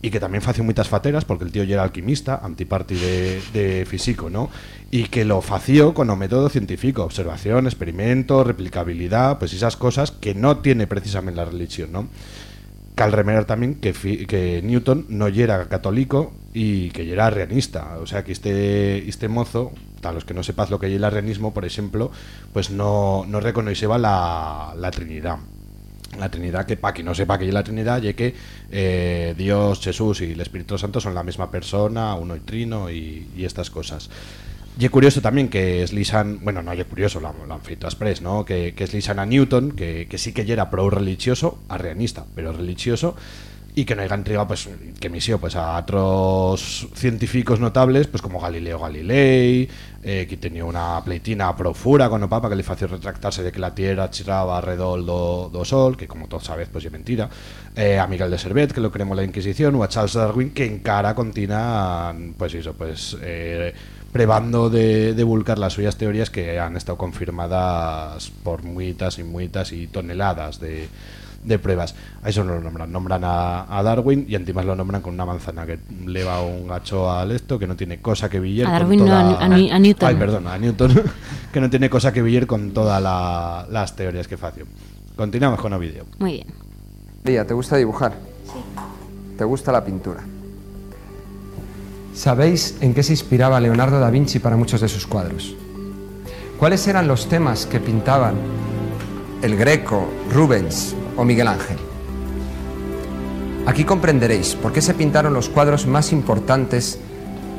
Speaker 4: y que también fació muchas fateras, porque el tío ya era alquimista, antiparti de, de físico, ¿no? Y que lo fació con un método científico, observación, experimento, replicabilidad, pues esas cosas que no tiene precisamente la religión, ¿no? Cal remerar también que, que Newton no era católico y que era arrianista. O sea que este, este mozo, a los que no sepas lo que es el arrianismo, por ejemplo, pues no, no reconoceba la, la Trinidad. La Trinidad, que para quien no sepa que es la Trinidad, ya que eh, Dios, Jesús y el Espíritu Santo son la misma persona, uno y trino y estas cosas. Y es curioso también que Slisan, bueno, no es curioso, lo, lo han feito express, ¿no? Que, que Slisan a Newton, que, que sí que era pro religioso, arrianista, pero religioso, y que no haya entregado, pues, que misión, pues, a otros científicos notables, pues, como Galileo Galilei, eh, que tenía una pleitina profura con o Papa que le hacía retractarse de que la Tierra giraba alrededor do, do Sol, que como todos sabéis, pues, es mentira, eh, a Miguel de Servet, que lo creemos la Inquisición, o a Charles Darwin, que encara continua, pues, eso, pues, eh, prebando de divulgar las suyas teorías que han estado confirmadas por muitas y muitas y toneladas de, de pruebas. A eso no lo nombran. Nombran a, a Darwin y encima lo nombran con una manzana que le va un gacho al esto, que no tiene cosa que villar.
Speaker 3: A
Speaker 4: con
Speaker 3: Darwin no,
Speaker 4: toda-
Speaker 3: a Ni- a Newton.
Speaker 4: Ay, perdón, a Newton, que no tiene cosa que villar con todas la- las teorías que fació. Continuamos con el vídeo.
Speaker 3: Muy bien.
Speaker 10: Lía, ¿te gusta dibujar? Sí. ¿Te gusta la pintura? ¿Sabéis en qué se inspiraba Leonardo da Vinci para muchos de sus cuadros? ¿Cuáles eran los temas que pintaban el Greco, Rubens o Miguel Ángel? Aquí comprenderéis por qué se pintaron los cuadros más importantes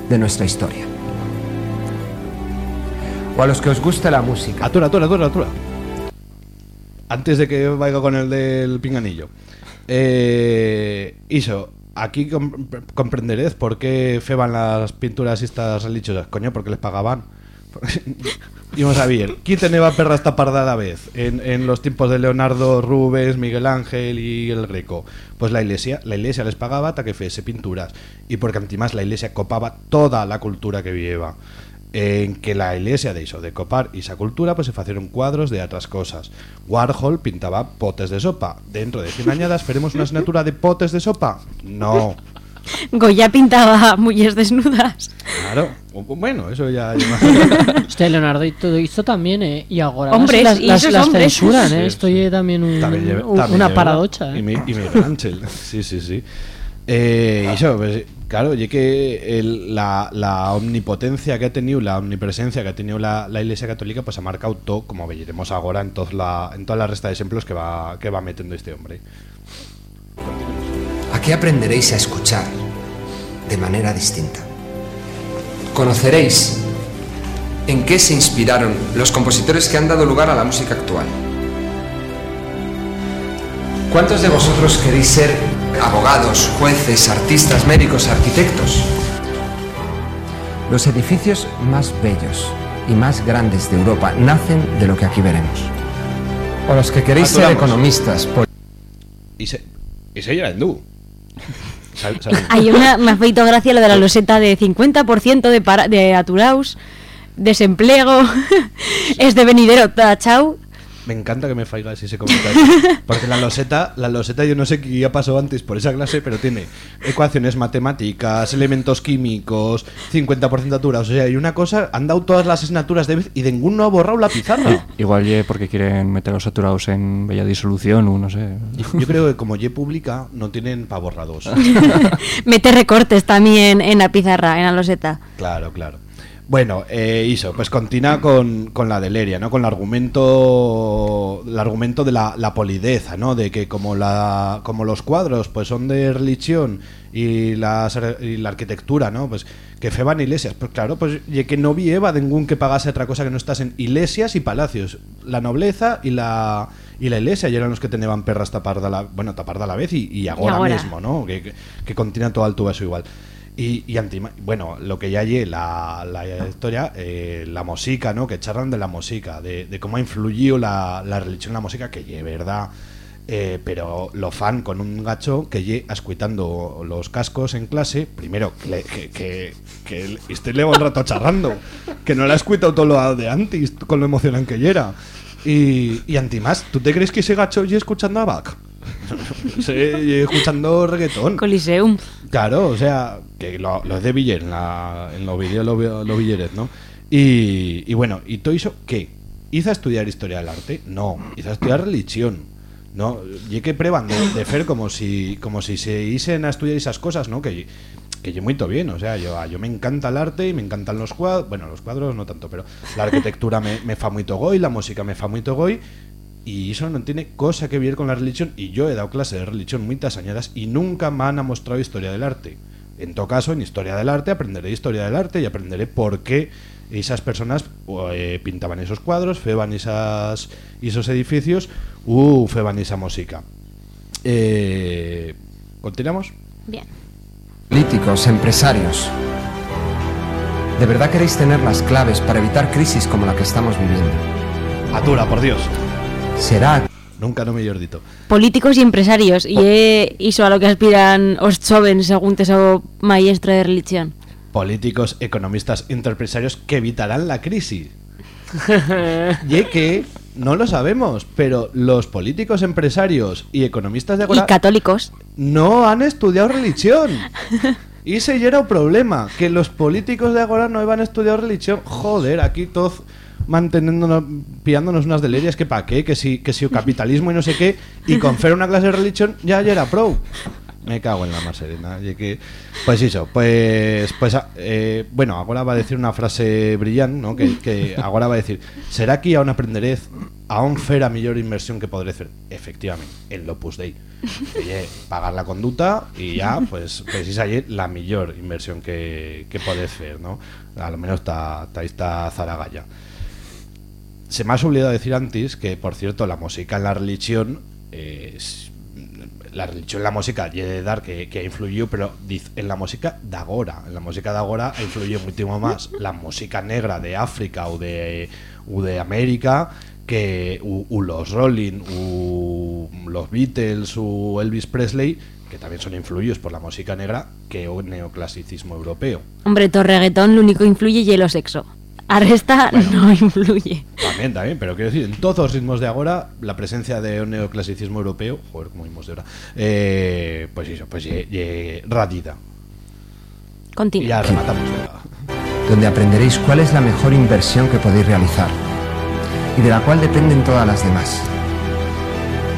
Speaker 10: de nuestra historia. O a los que os guste la música.
Speaker 4: Atura, atura, atura, atura. Antes de que vaya con el del pinganillo. Eh, Iso, aquí com- comprenderéis por qué feban las pinturas estas religiosas. Coño, porque les pagaban. y vamos a ver, ¿quién tenía perra esta parda a la vez? En, en los tiempos de Leonardo, Rubens, Miguel Ángel y el Greco. Pues la iglesia, la iglesia les pagaba hasta que fuese pinturas. Y porque además la iglesia copaba toda la cultura que vieva en que la iglesia de hizo de copar esa cultura pues se hicieron cuadros de otras cosas Warhol pintaba potes de sopa dentro de 100 añadas veremos una asignatura de potes de sopa no
Speaker 3: Goya pintaba mujeres desnudas.
Speaker 4: claro bueno eso ya,
Speaker 2: Este Leonardo y todo esto también, ¿eh? Y ahora
Speaker 3: Hombres,
Speaker 2: las,
Speaker 3: y
Speaker 2: las, las
Speaker 3: hombres.
Speaker 2: censuran, ¿eh?
Speaker 4: Sí,
Speaker 2: Esto
Speaker 4: sí.
Speaker 2: también, un-
Speaker 4: También lleve- también
Speaker 2: una
Speaker 4: lleve-
Speaker 2: paradocha,
Speaker 4: y,
Speaker 2: ¿eh?
Speaker 4: mi, y Miguel Ángel sí sí sí eh, y eso, pues, claro, y que la, la omnipotencia que ha tenido, la omnipresencia que ha tenido la, la Iglesia Católica, pues ha marcado todo, como veremos ahora en, toda la, en resta de ejemplos que va, que va metiendo este hombre.
Speaker 10: Aquí aprenderéis a escuchar de manera distinta. Conoceréis en qué se inspiraron los compositores que han dado lugar a la música actual. ¿Cuántos de vosotros queréis ser abogados, jueces, artistas, médicos, arquitectos? Los edificios más bellos y más grandes de Europa nacen de lo que aquí veremos. O los que queréis ser economistas, pol-
Speaker 4: Y se, y se era hindú. Sal- sal-
Speaker 3: Hay una, me ha feito gracia lo de la loseta de 50% de, para, de aturaus, desempleo, es de venidero tachau.
Speaker 4: Me encanta que me faigas ese comentario. Porque la loseta, la loseta yo no sé qué ya pasó antes por esa clase, pero tiene ecuaciones matemáticas, elementos químicos, 50% de altura. O sea, hay una cosa, han dado todas las asignaturas de vez y ninguno ha borrado la pizarra.
Speaker 1: Igual ye porque quieren meter los saturados en bella disolución o no sé.
Speaker 4: Yo, yo creo que como ye pública, no tienen para borrados.
Speaker 3: Mete recortes también en la pizarra, en la loseta.
Speaker 4: Claro, claro. Bueno, eh, Iso, pues continúa con, con la de Leria, ¿no? Con el argumento, el argumento de la, la polideza, ¿no? De que como la, como los cuadros, pues son de religión y, las, y la arquitectura, ¿no? Pues que feban iglesias, pues claro, pues y que no vieva ningún que pagase otra cosa que no estás en iglesias y palacios, la nobleza y la y la iglesia y eran los que tenían perras tapar de la, bueno, tapar de la vez y, y ahora mismo, ¿no? Que, que, que continúa todo alto eso igual. Y, y antima- bueno, lo que ya hay la, la historia, eh, la música, ¿no? Que charlan de la música, de, de cómo ha influido la, la religión en la música, que es verdad Eh, pero lo fan con un gacho que lle ascuitando los cascos en clase, primero que, que, que, que este rato charrando, que no le ha escuitado todo lo de antes con lo emocionante que lle era. Y, y antimás, ¿tú te crees que ese gacho lle escuchando a Bach? Sí, escuchando reggaetón.
Speaker 3: Coliseum.
Speaker 4: Claro, o sea, que lo, lo es de Villar, en, la, en los vídeos lo, veo- lo ¿no? Y, y bueno, ¿y todo eso qué? ¿Hizo a estudiar historia del arte? No, hizo a estudiar religión. No, y que prueban de, de fer como si como si se hicieran a estudiar esas cosas, ¿no? Que que yo muy bien, o sea, yo, yo me encanta el arte y me encantan los cuadros, bueno, los cuadros no tanto, pero la arquitectura me, me fa muy goy, la música me fa muy goy y eso no tiene cosa que ver con la religión y yo he dado clase de religión muy tasañadas y nunca me han mostrado historia del arte. En todo caso, en historia del arte aprenderé historia del arte y aprenderé por qué esas personas eh, pintaban esos cuadros, feban esas, esos edificios, uh, feban esa música. Eh, ¿Continuamos?
Speaker 3: Bien.
Speaker 10: Políticos, empresarios. ¿De verdad queréis tener las claves para evitar crisis como la que estamos viviendo?
Speaker 4: Atura, por Dios.
Speaker 10: Será
Speaker 4: Nunca no me llordito.
Speaker 3: Políticos y empresarios. Y é iso a lo que aspiran os jóvenes según te so maestra de religión.
Speaker 4: Políticos, economistas, empresarios que evitarán la crisis. y que no lo sabemos, pero los políticos, empresarios y economistas de
Speaker 3: Y
Speaker 4: ahora
Speaker 3: católicos.
Speaker 4: no han estudiado religión. Y ya era un problema, que los políticos de ahora no iban a estudiar religión. Joder, aquí todos manteniéndonos, pillándonos unas delirias que pa' qué, que si, que si capitalismo y no sé qué, y con fer una clase de religión ya, ya era pro. Me cago en la más serena. pues eso, pues, pues eh, bueno, ahora va a decir una frase brillante, ¿no? Que, que ahora va a decir, ¿será que aún aprenderé aún fer a mayor inversión que podré hacer? Efectivamente, el Opus Dei. Oye, pagar la conducta y ya, pues, pues es ayer la mayor inversión que, que hacer, ¿no? A lo menos está, está Zaragaya. Se me ha olvidado decir antes que, por cierto, la música en la religión eh, la religión en la música de dar que, que influyó, pero en la música de agora, en la música de agora influyó muchísimo más la música negra de África o de, u de América que u, los Rolling, u los Beatles, o Elvis Presley, que también son influidos por la música negra, que o neoclasicismo europeo.
Speaker 3: Hombre, todo reggaetón lo único que influye es el sexo. Arresta no influye.
Speaker 4: También, también, pero quiero decir, en todos los ritmos de ahora, la presencia de un neoclasicismo europeo, joder, como vimos de ahora, eh, pues eso, pues ye, ye radida. Y
Speaker 3: Continúa.
Speaker 4: ya rematamos.
Speaker 10: donde aprenderéis cuál es la mejor inversión que podéis realizar y de la cual dependen todas las demás.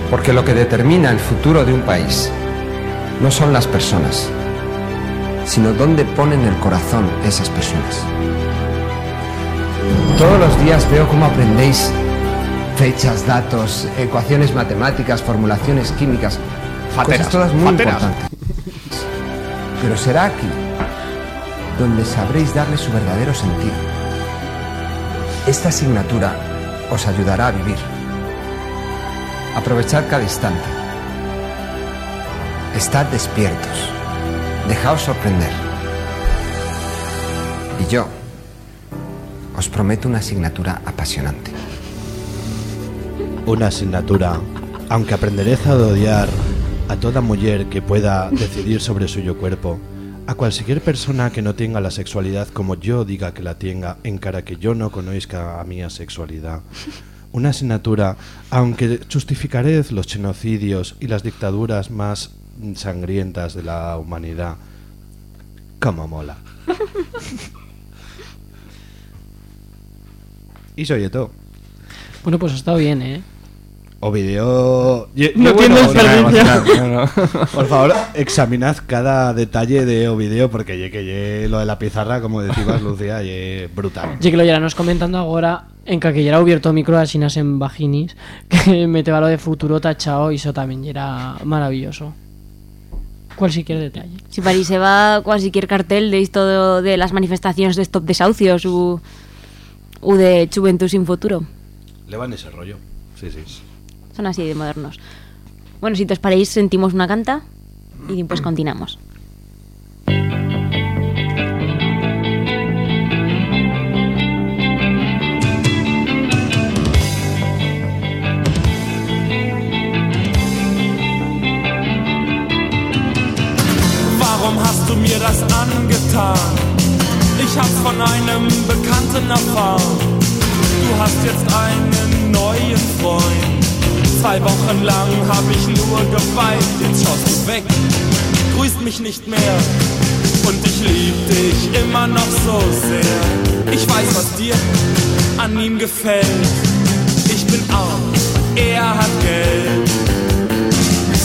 Speaker 10: Porque lo que determina el futuro de un país no son las personas, sino dónde ponen el corazón esas personas. Todos los días veo cómo aprendéis fechas, datos, ecuaciones matemáticas, formulaciones químicas,
Speaker 4: Fateras,
Speaker 10: cosas todas muy
Speaker 4: fateras.
Speaker 10: importantes. Pero será aquí donde sabréis darle su verdadero sentido. Esta asignatura os ayudará a vivir. Aprovechad cada instante. Estad despiertos. Dejaos sorprender. Y yo os prometo una asignatura apasionante.
Speaker 4: Una asignatura, aunque aprenderé a odiar a toda mujer que pueda decidir sobre suyo cuerpo, a cualquier persona que no tenga la sexualidad como yo diga que la tenga, en cara que yo no conozca a mi sexualidad. Una asignatura, aunque justificaré los genocidios y las dictaduras más sangrientas de la humanidad, como mola. y soy todo.
Speaker 2: Bueno, pues ha estado bien, ¿eh?
Speaker 4: O video. Ye-
Speaker 2: No
Speaker 4: ye
Speaker 2: tiene
Speaker 4: bueno, no, no, no. Por favor, examinad cada detalle de o video porque ye, que ye lo de la pizarra, como decías, Lucía, ye brutal.
Speaker 2: Ya que lo ya nos comentando ahora en que ya era abierto micro así en vaginis que meteba lo de futuro tachado y eso también ya era maravilloso. Cualquier detalle.
Speaker 3: Si parece va cualquier cartel de esto de, de las manifestaciones de Stop Desahucios u, U de Juventud sin Futuro.
Speaker 4: Le van ese rollo, sí, sí.
Speaker 3: Son así de modernos. Bueno, si te os paréis, sentimos una canta y pues continuamos.
Speaker 11: Warum hast du mir das angetan? Ich hab's von einem Bekannten erfahren. Du hast jetzt einen neuen Freund. Zwei Wochen lang hab ich nur geweint. Jetzt schaust du weg, grüßt mich nicht mehr. Und ich lieb dich immer noch so sehr. Ich weiß, was dir an ihm gefällt. Ich bin arm, er hat Geld.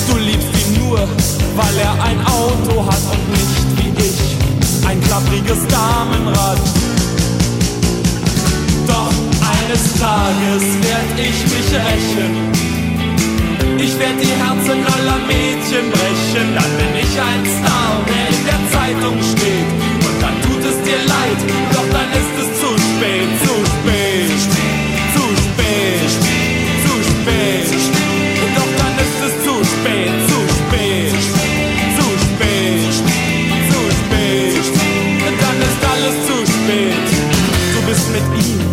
Speaker 11: Du liebst ihn nur, weil er ein Auto hat und nicht klappriges Damenrad. Doch eines Tages werd ich mich rächen. Ich werd die Herzen aller Mädchen brechen, dann bin ich ein Star, der in der Zeitung steht. Und dann tut es dir leid, doch dann ist es zu spät, zu spät, zu spät, zu spät. Doch dann ist es zu spät, zu spät,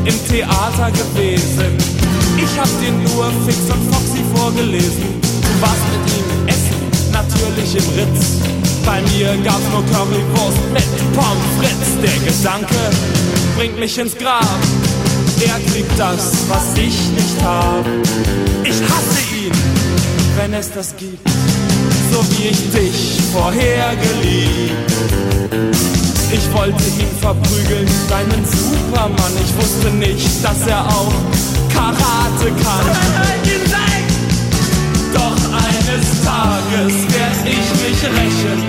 Speaker 11: im Theater gewesen. Ich hab dir nur Fix und Foxy vorgelesen. Du warst mit ihm essen, natürlich im Ritz. Bei mir gab's nur Currywurst mit Pommes frites. Der Gedanke bringt mich ins Grab. Er kriegt das, was ich nicht hab. Ich hasse ihn, wenn es das gibt. So wie ich dich vorher geliebt. Ich wollte ihn verprügeln, deinen Supermann. Ich wusste nicht, dass er auch Karate kann. Doch eines Tages werd ich mich rächen.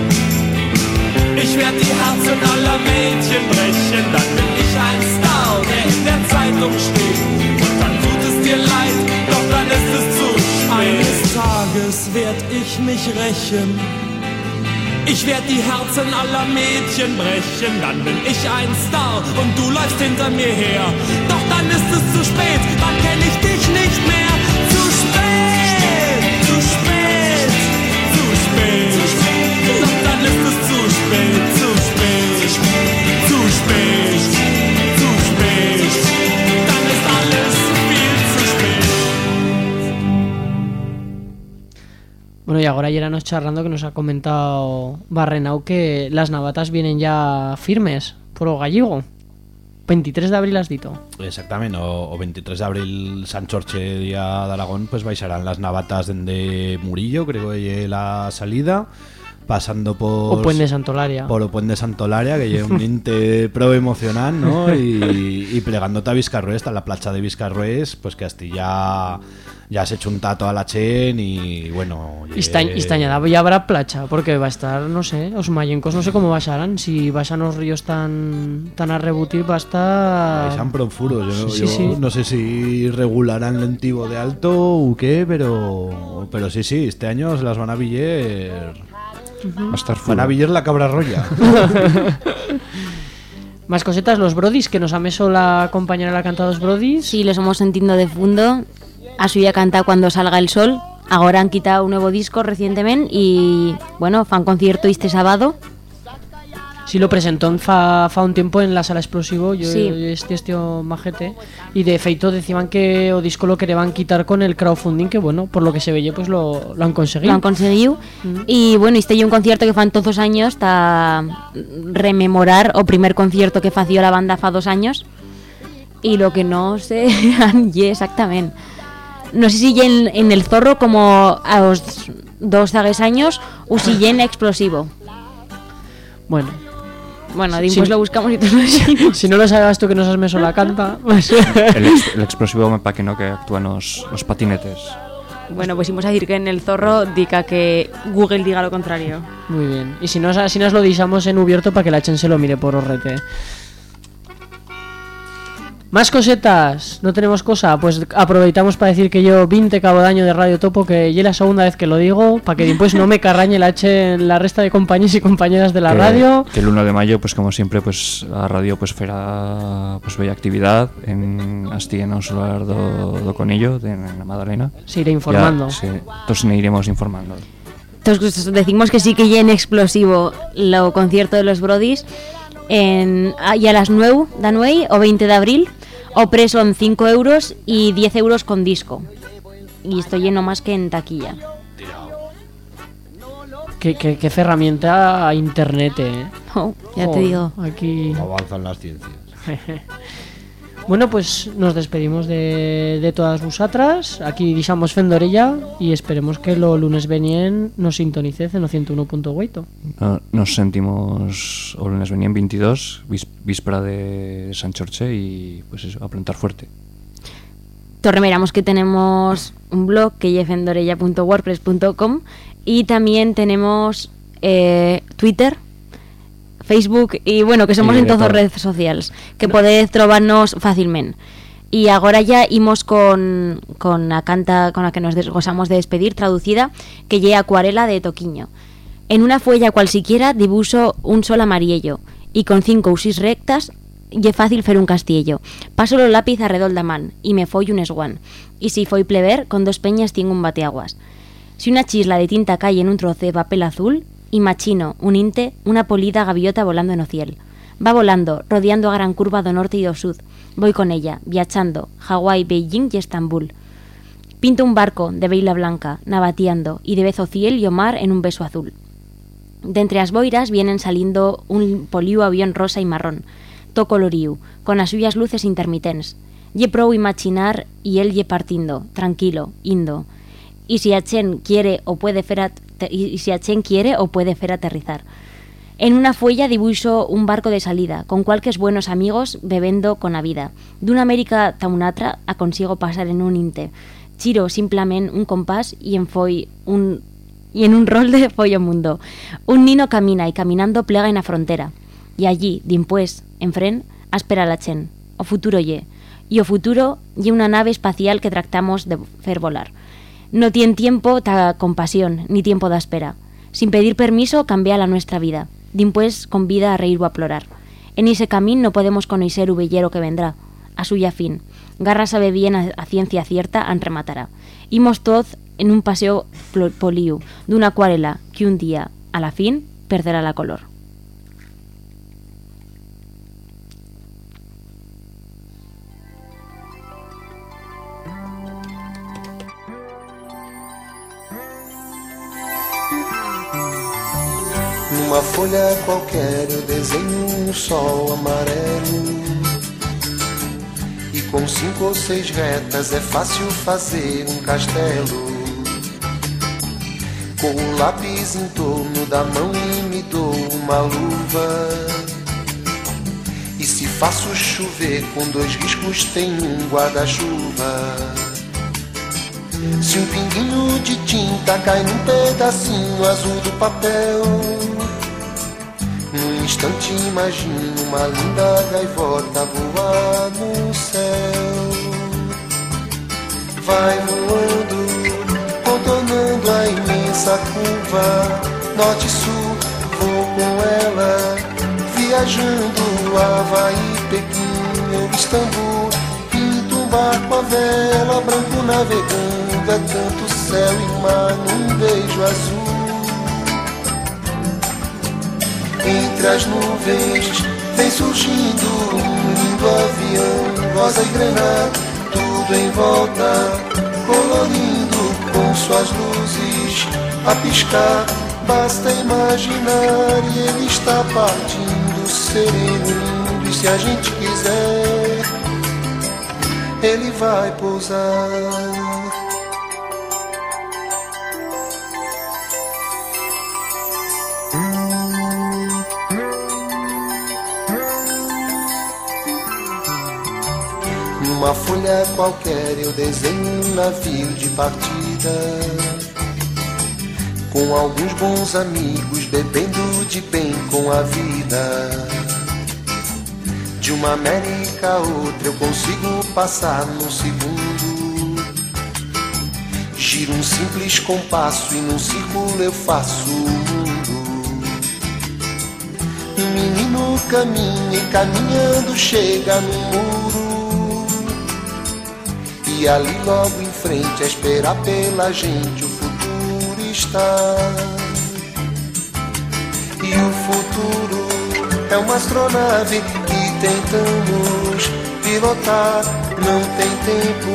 Speaker 11: Ich werd die Herzen aller Mädchen brechen. Dann bin ich ein Star, der in der Zeitung steht. Und dann tut es dir leid, doch dann ist es zu spät. Eines Tages werd ich mich rächen. Ich werd die Herzen aller Mädchen brechen, dann bin ich ein Star und du läufst hinter mir her. Doch dann ist es zu spät, dann kenn ich dich nicht mehr. Zu spät, zu spät, zu spät. Doch dann ist es zu spät, zu spät, zu spät, zu
Speaker 2: Ahora Yeranos charlando que nos ha comentado Barrenau que las navatas vienen ya firmes, por o gallego. 23 de abril has dito.
Speaker 4: Exactamente, o, o 23 de abril San Chorche de Aragón pues baixarán las navatas de Murillo, creo que la salida pasando por
Speaker 2: O Puente de Santolaria.
Speaker 4: por o Puente de Santolaria que lle un inte pro emocionante, ¿no? Y, y plegándote a Vizcarrués, a la placha de Vizcarrués, pues que hasta ya has hecho un tato a la chen y bueno,
Speaker 2: Y está, y está añada, ya habrá placha, porque va a estar, no sé, os mayencos no sé cómo baixarán, si baixan los ríos tan tan a rebutir va a estar...
Speaker 4: Baixan pro furos, yo,
Speaker 2: Sí,
Speaker 4: yo
Speaker 2: sí.
Speaker 4: no sé si regularán lentivo de alto o qué, pero pero sí, sí, este año se las van a billar
Speaker 1: Va a estar
Speaker 4: Van a
Speaker 1: full.
Speaker 4: billar la cabra roya.
Speaker 2: Más cosetas, los brodis, que nos ha meso la compañera la canta dos brodis.
Speaker 3: Sí, los hemos sentido de fondo. A su ya canta Cuando salga el sol. Ahora han quitado un nuevo disco recientemente y, bueno, fan concierto este sábado.
Speaker 2: Sí, lo presentó en fa, fa un tiempo en la sala explosivo, yo
Speaker 3: Sí.
Speaker 2: este este majete, y de feito decían que o disco lo querían quitar con el crowdfunding, que bueno, por lo que se veía pues lo, lo han conseguido.
Speaker 3: Lo han conseguido. Y bueno, este es un concierto que fan todos los años para rememorar o primer concierto que fació la banda fa dos años. Y lo que no sé exactamente. No sé si en, en el zorro como a los dos zagues años o si en explosivo.
Speaker 2: Bueno,
Speaker 3: Bueno, después
Speaker 2: sí.
Speaker 3: lo buscamos y todo lo decimos.
Speaker 2: si no lo sabes tú que nos has meso la canta, pues...
Speaker 1: El, ex- el explosivo para que no que actúan los, los patinetes.
Speaker 3: Bueno, pues íbamos a decir que en el zorro diga que Google diga lo contrario.
Speaker 2: Muy bien. Y si no, si nos lo disamos en abierto para que la Chen se lo mire por orrete. Más cosetas, no tenemos cosa, pues aprovechamos para decir que yo 20 cabo de año de Radio Topo, que ya es la segunda vez que lo digo, para que después no me carrañe la H la resta de compañeros y compañeras de la
Speaker 1: que,
Speaker 2: radio.
Speaker 1: Que el 1 de mayo, pues como siempre, pues la radio pues fará pues bella actividad en Asti en Solar do, do Conillo, de, en la Madalena.
Speaker 2: Se iré informando.
Speaker 1: Ya, sí, entonces ne iremos informando.
Speaker 3: Entonces decimos que sí que ya en explosivo lo concierto de los Brodis en, ah, y a las 9 de 9 o 20 de abril o pre son 5 euros y 10 euros con disco y esto lleno más que en taquilla
Speaker 2: qué, qué, qué herramienta a internet, eh.
Speaker 3: Oh, ya te
Speaker 2: Joder,
Speaker 3: digo.
Speaker 2: Aquí.
Speaker 4: Avanzan las ciencias.
Speaker 2: Bueno, pues nos despedimos de, de todas vosotras. Aquí deixamos Fendorella y esperemos que lo lunes venien nos sintonice en 101.8.
Speaker 1: No- nos sentimos o lunes venían 22, vis- víspera de San Chorche y pues eso, a plantar fuerte.
Speaker 3: Torremeramos que tenemos un blog que es fendorella.wordpress.com y también tenemos eh, Twitter, Facebook y bueno, que somos en todas redes sociales, que podéis trobarnos fácilmente. Y ahora ya imos con, con la canta con la que nos desgozamos de despedir, traducida, que lle Acuarela de Toquiño. En una fuella cualsiquiera dibujo un sol amarillo y con cinco usis rectas lle fácil fer un castillo. Paso los lápiz alrededor da man y me foi un esguán. Y si foi pleber, con dos peñas tengo un bateaguas. Si una chisla de tinta cae en un trozo de papel azul, imagino un inte, una polida gaviota volando en o ciel. Va volando, rodeando a gran curva do norte y do sud. Voy con ella, viachando, Hawái, Beijing y Estambul. Pinto un barco de veila blanca, navateando, y de vez o ciel y o mar en un beso azul. De entre as boiras vienen saliendo un poliu avión rosa y marrón, to coloriu, con as suyas luces intermitentes. Ye prou imaginar y él ye partindo, tranquilo, indo. Y si a Chen quiere o puede fer y si a Chen quiere o puede fer aterrizar. En una fuella dibuixo un barco de salida, con cualques buenos amigos bebendo con la vida. D'una América ta una altra a consigo pasar en un inte. Chiro simplemente un compás y en foi un y en un rol de follo mundo. Un nino camina y caminando plega en la frontera. Y allí, dimpués, en fren, espera la chen. O futuro ye. Y o futuro ye una nave espacial que tratamos de fer volar. No tiene tiempo ta compasión, ni tiempo de espera. Sin pedir permiso, cambia la nuestra vida. Dimpués convida a reír o a plorar. En ese camino no podemos conocer ubellero que vendrá. A suya fin. Garra sabe bien a, ciencia cierta an rematará. Imos toz en un paseo poliu d'una acuarela que un día, a la fin, perderá la color.
Speaker 12: Numa folha qualquer eu desenho um sol amarelo. E com cinco ou seis retas é fácil fazer um castelo. Com o lápis em torno da mão e me dou uma luva. E se faço chover com dois riscos, tem um guarda-chuva. Se um pinguinho de tinta cai num pedacinho azul do papel, instante imagino uma linda gaivota voar no céu. Vai voando, contornando a imensa curva, norte e sul, vou com ela, viajando Havaí, Pequim ou Istambul. Pinto um barco a vela, branco navegando, é tanto céu e mar num beijo azul. Entre as nuvens vem surgindo um lindo avião, rosa e grana, tudo em volta, colorindo com suas luzes a piscar. Basta imaginar e ele está partindo, sereno, lindo, e se a gente quiser, ele vai pousar. Folha qualquer eu desenho um navio de partida. Com alguns bons amigos bebendo de bem com a vida. De uma América a outra eu consigo passar num segundo. Giro um simples compasso e num círculo eu faço o mundo. Um menino caminha e caminhando chega no muro E ali logo em frente a esperar pela gente o futuro está. E o futuro é uma astronave que tentamos pilotar. Não tem tempo,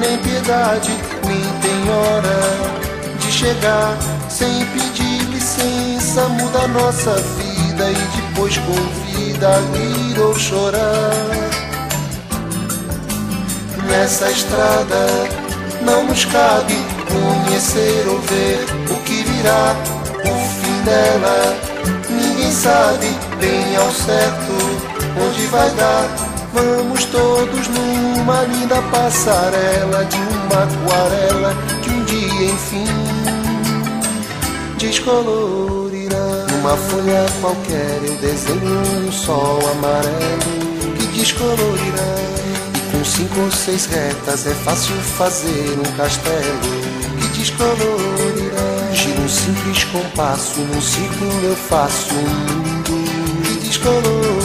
Speaker 12: nem piedade, nem tem hora de chegar. Sem pedir licença muda a nossa vida e depois convida a rir ou chorar. Nessa estrada não nos cabe conhecer ou ver o que virá, o fim dela. Ninguém sabe bem ao certo onde vai dar. Vamos todos numa linda passarela de uma aquarela que um dia enfim descolorirá. Numa folha qualquer eu desenho um sol amarelo que descolorirá. Com cinco ou seis retas é fácil fazer um castelo que descolorirá. Giro um simples compasso, num círculo eu faço um mundo que descolorirá.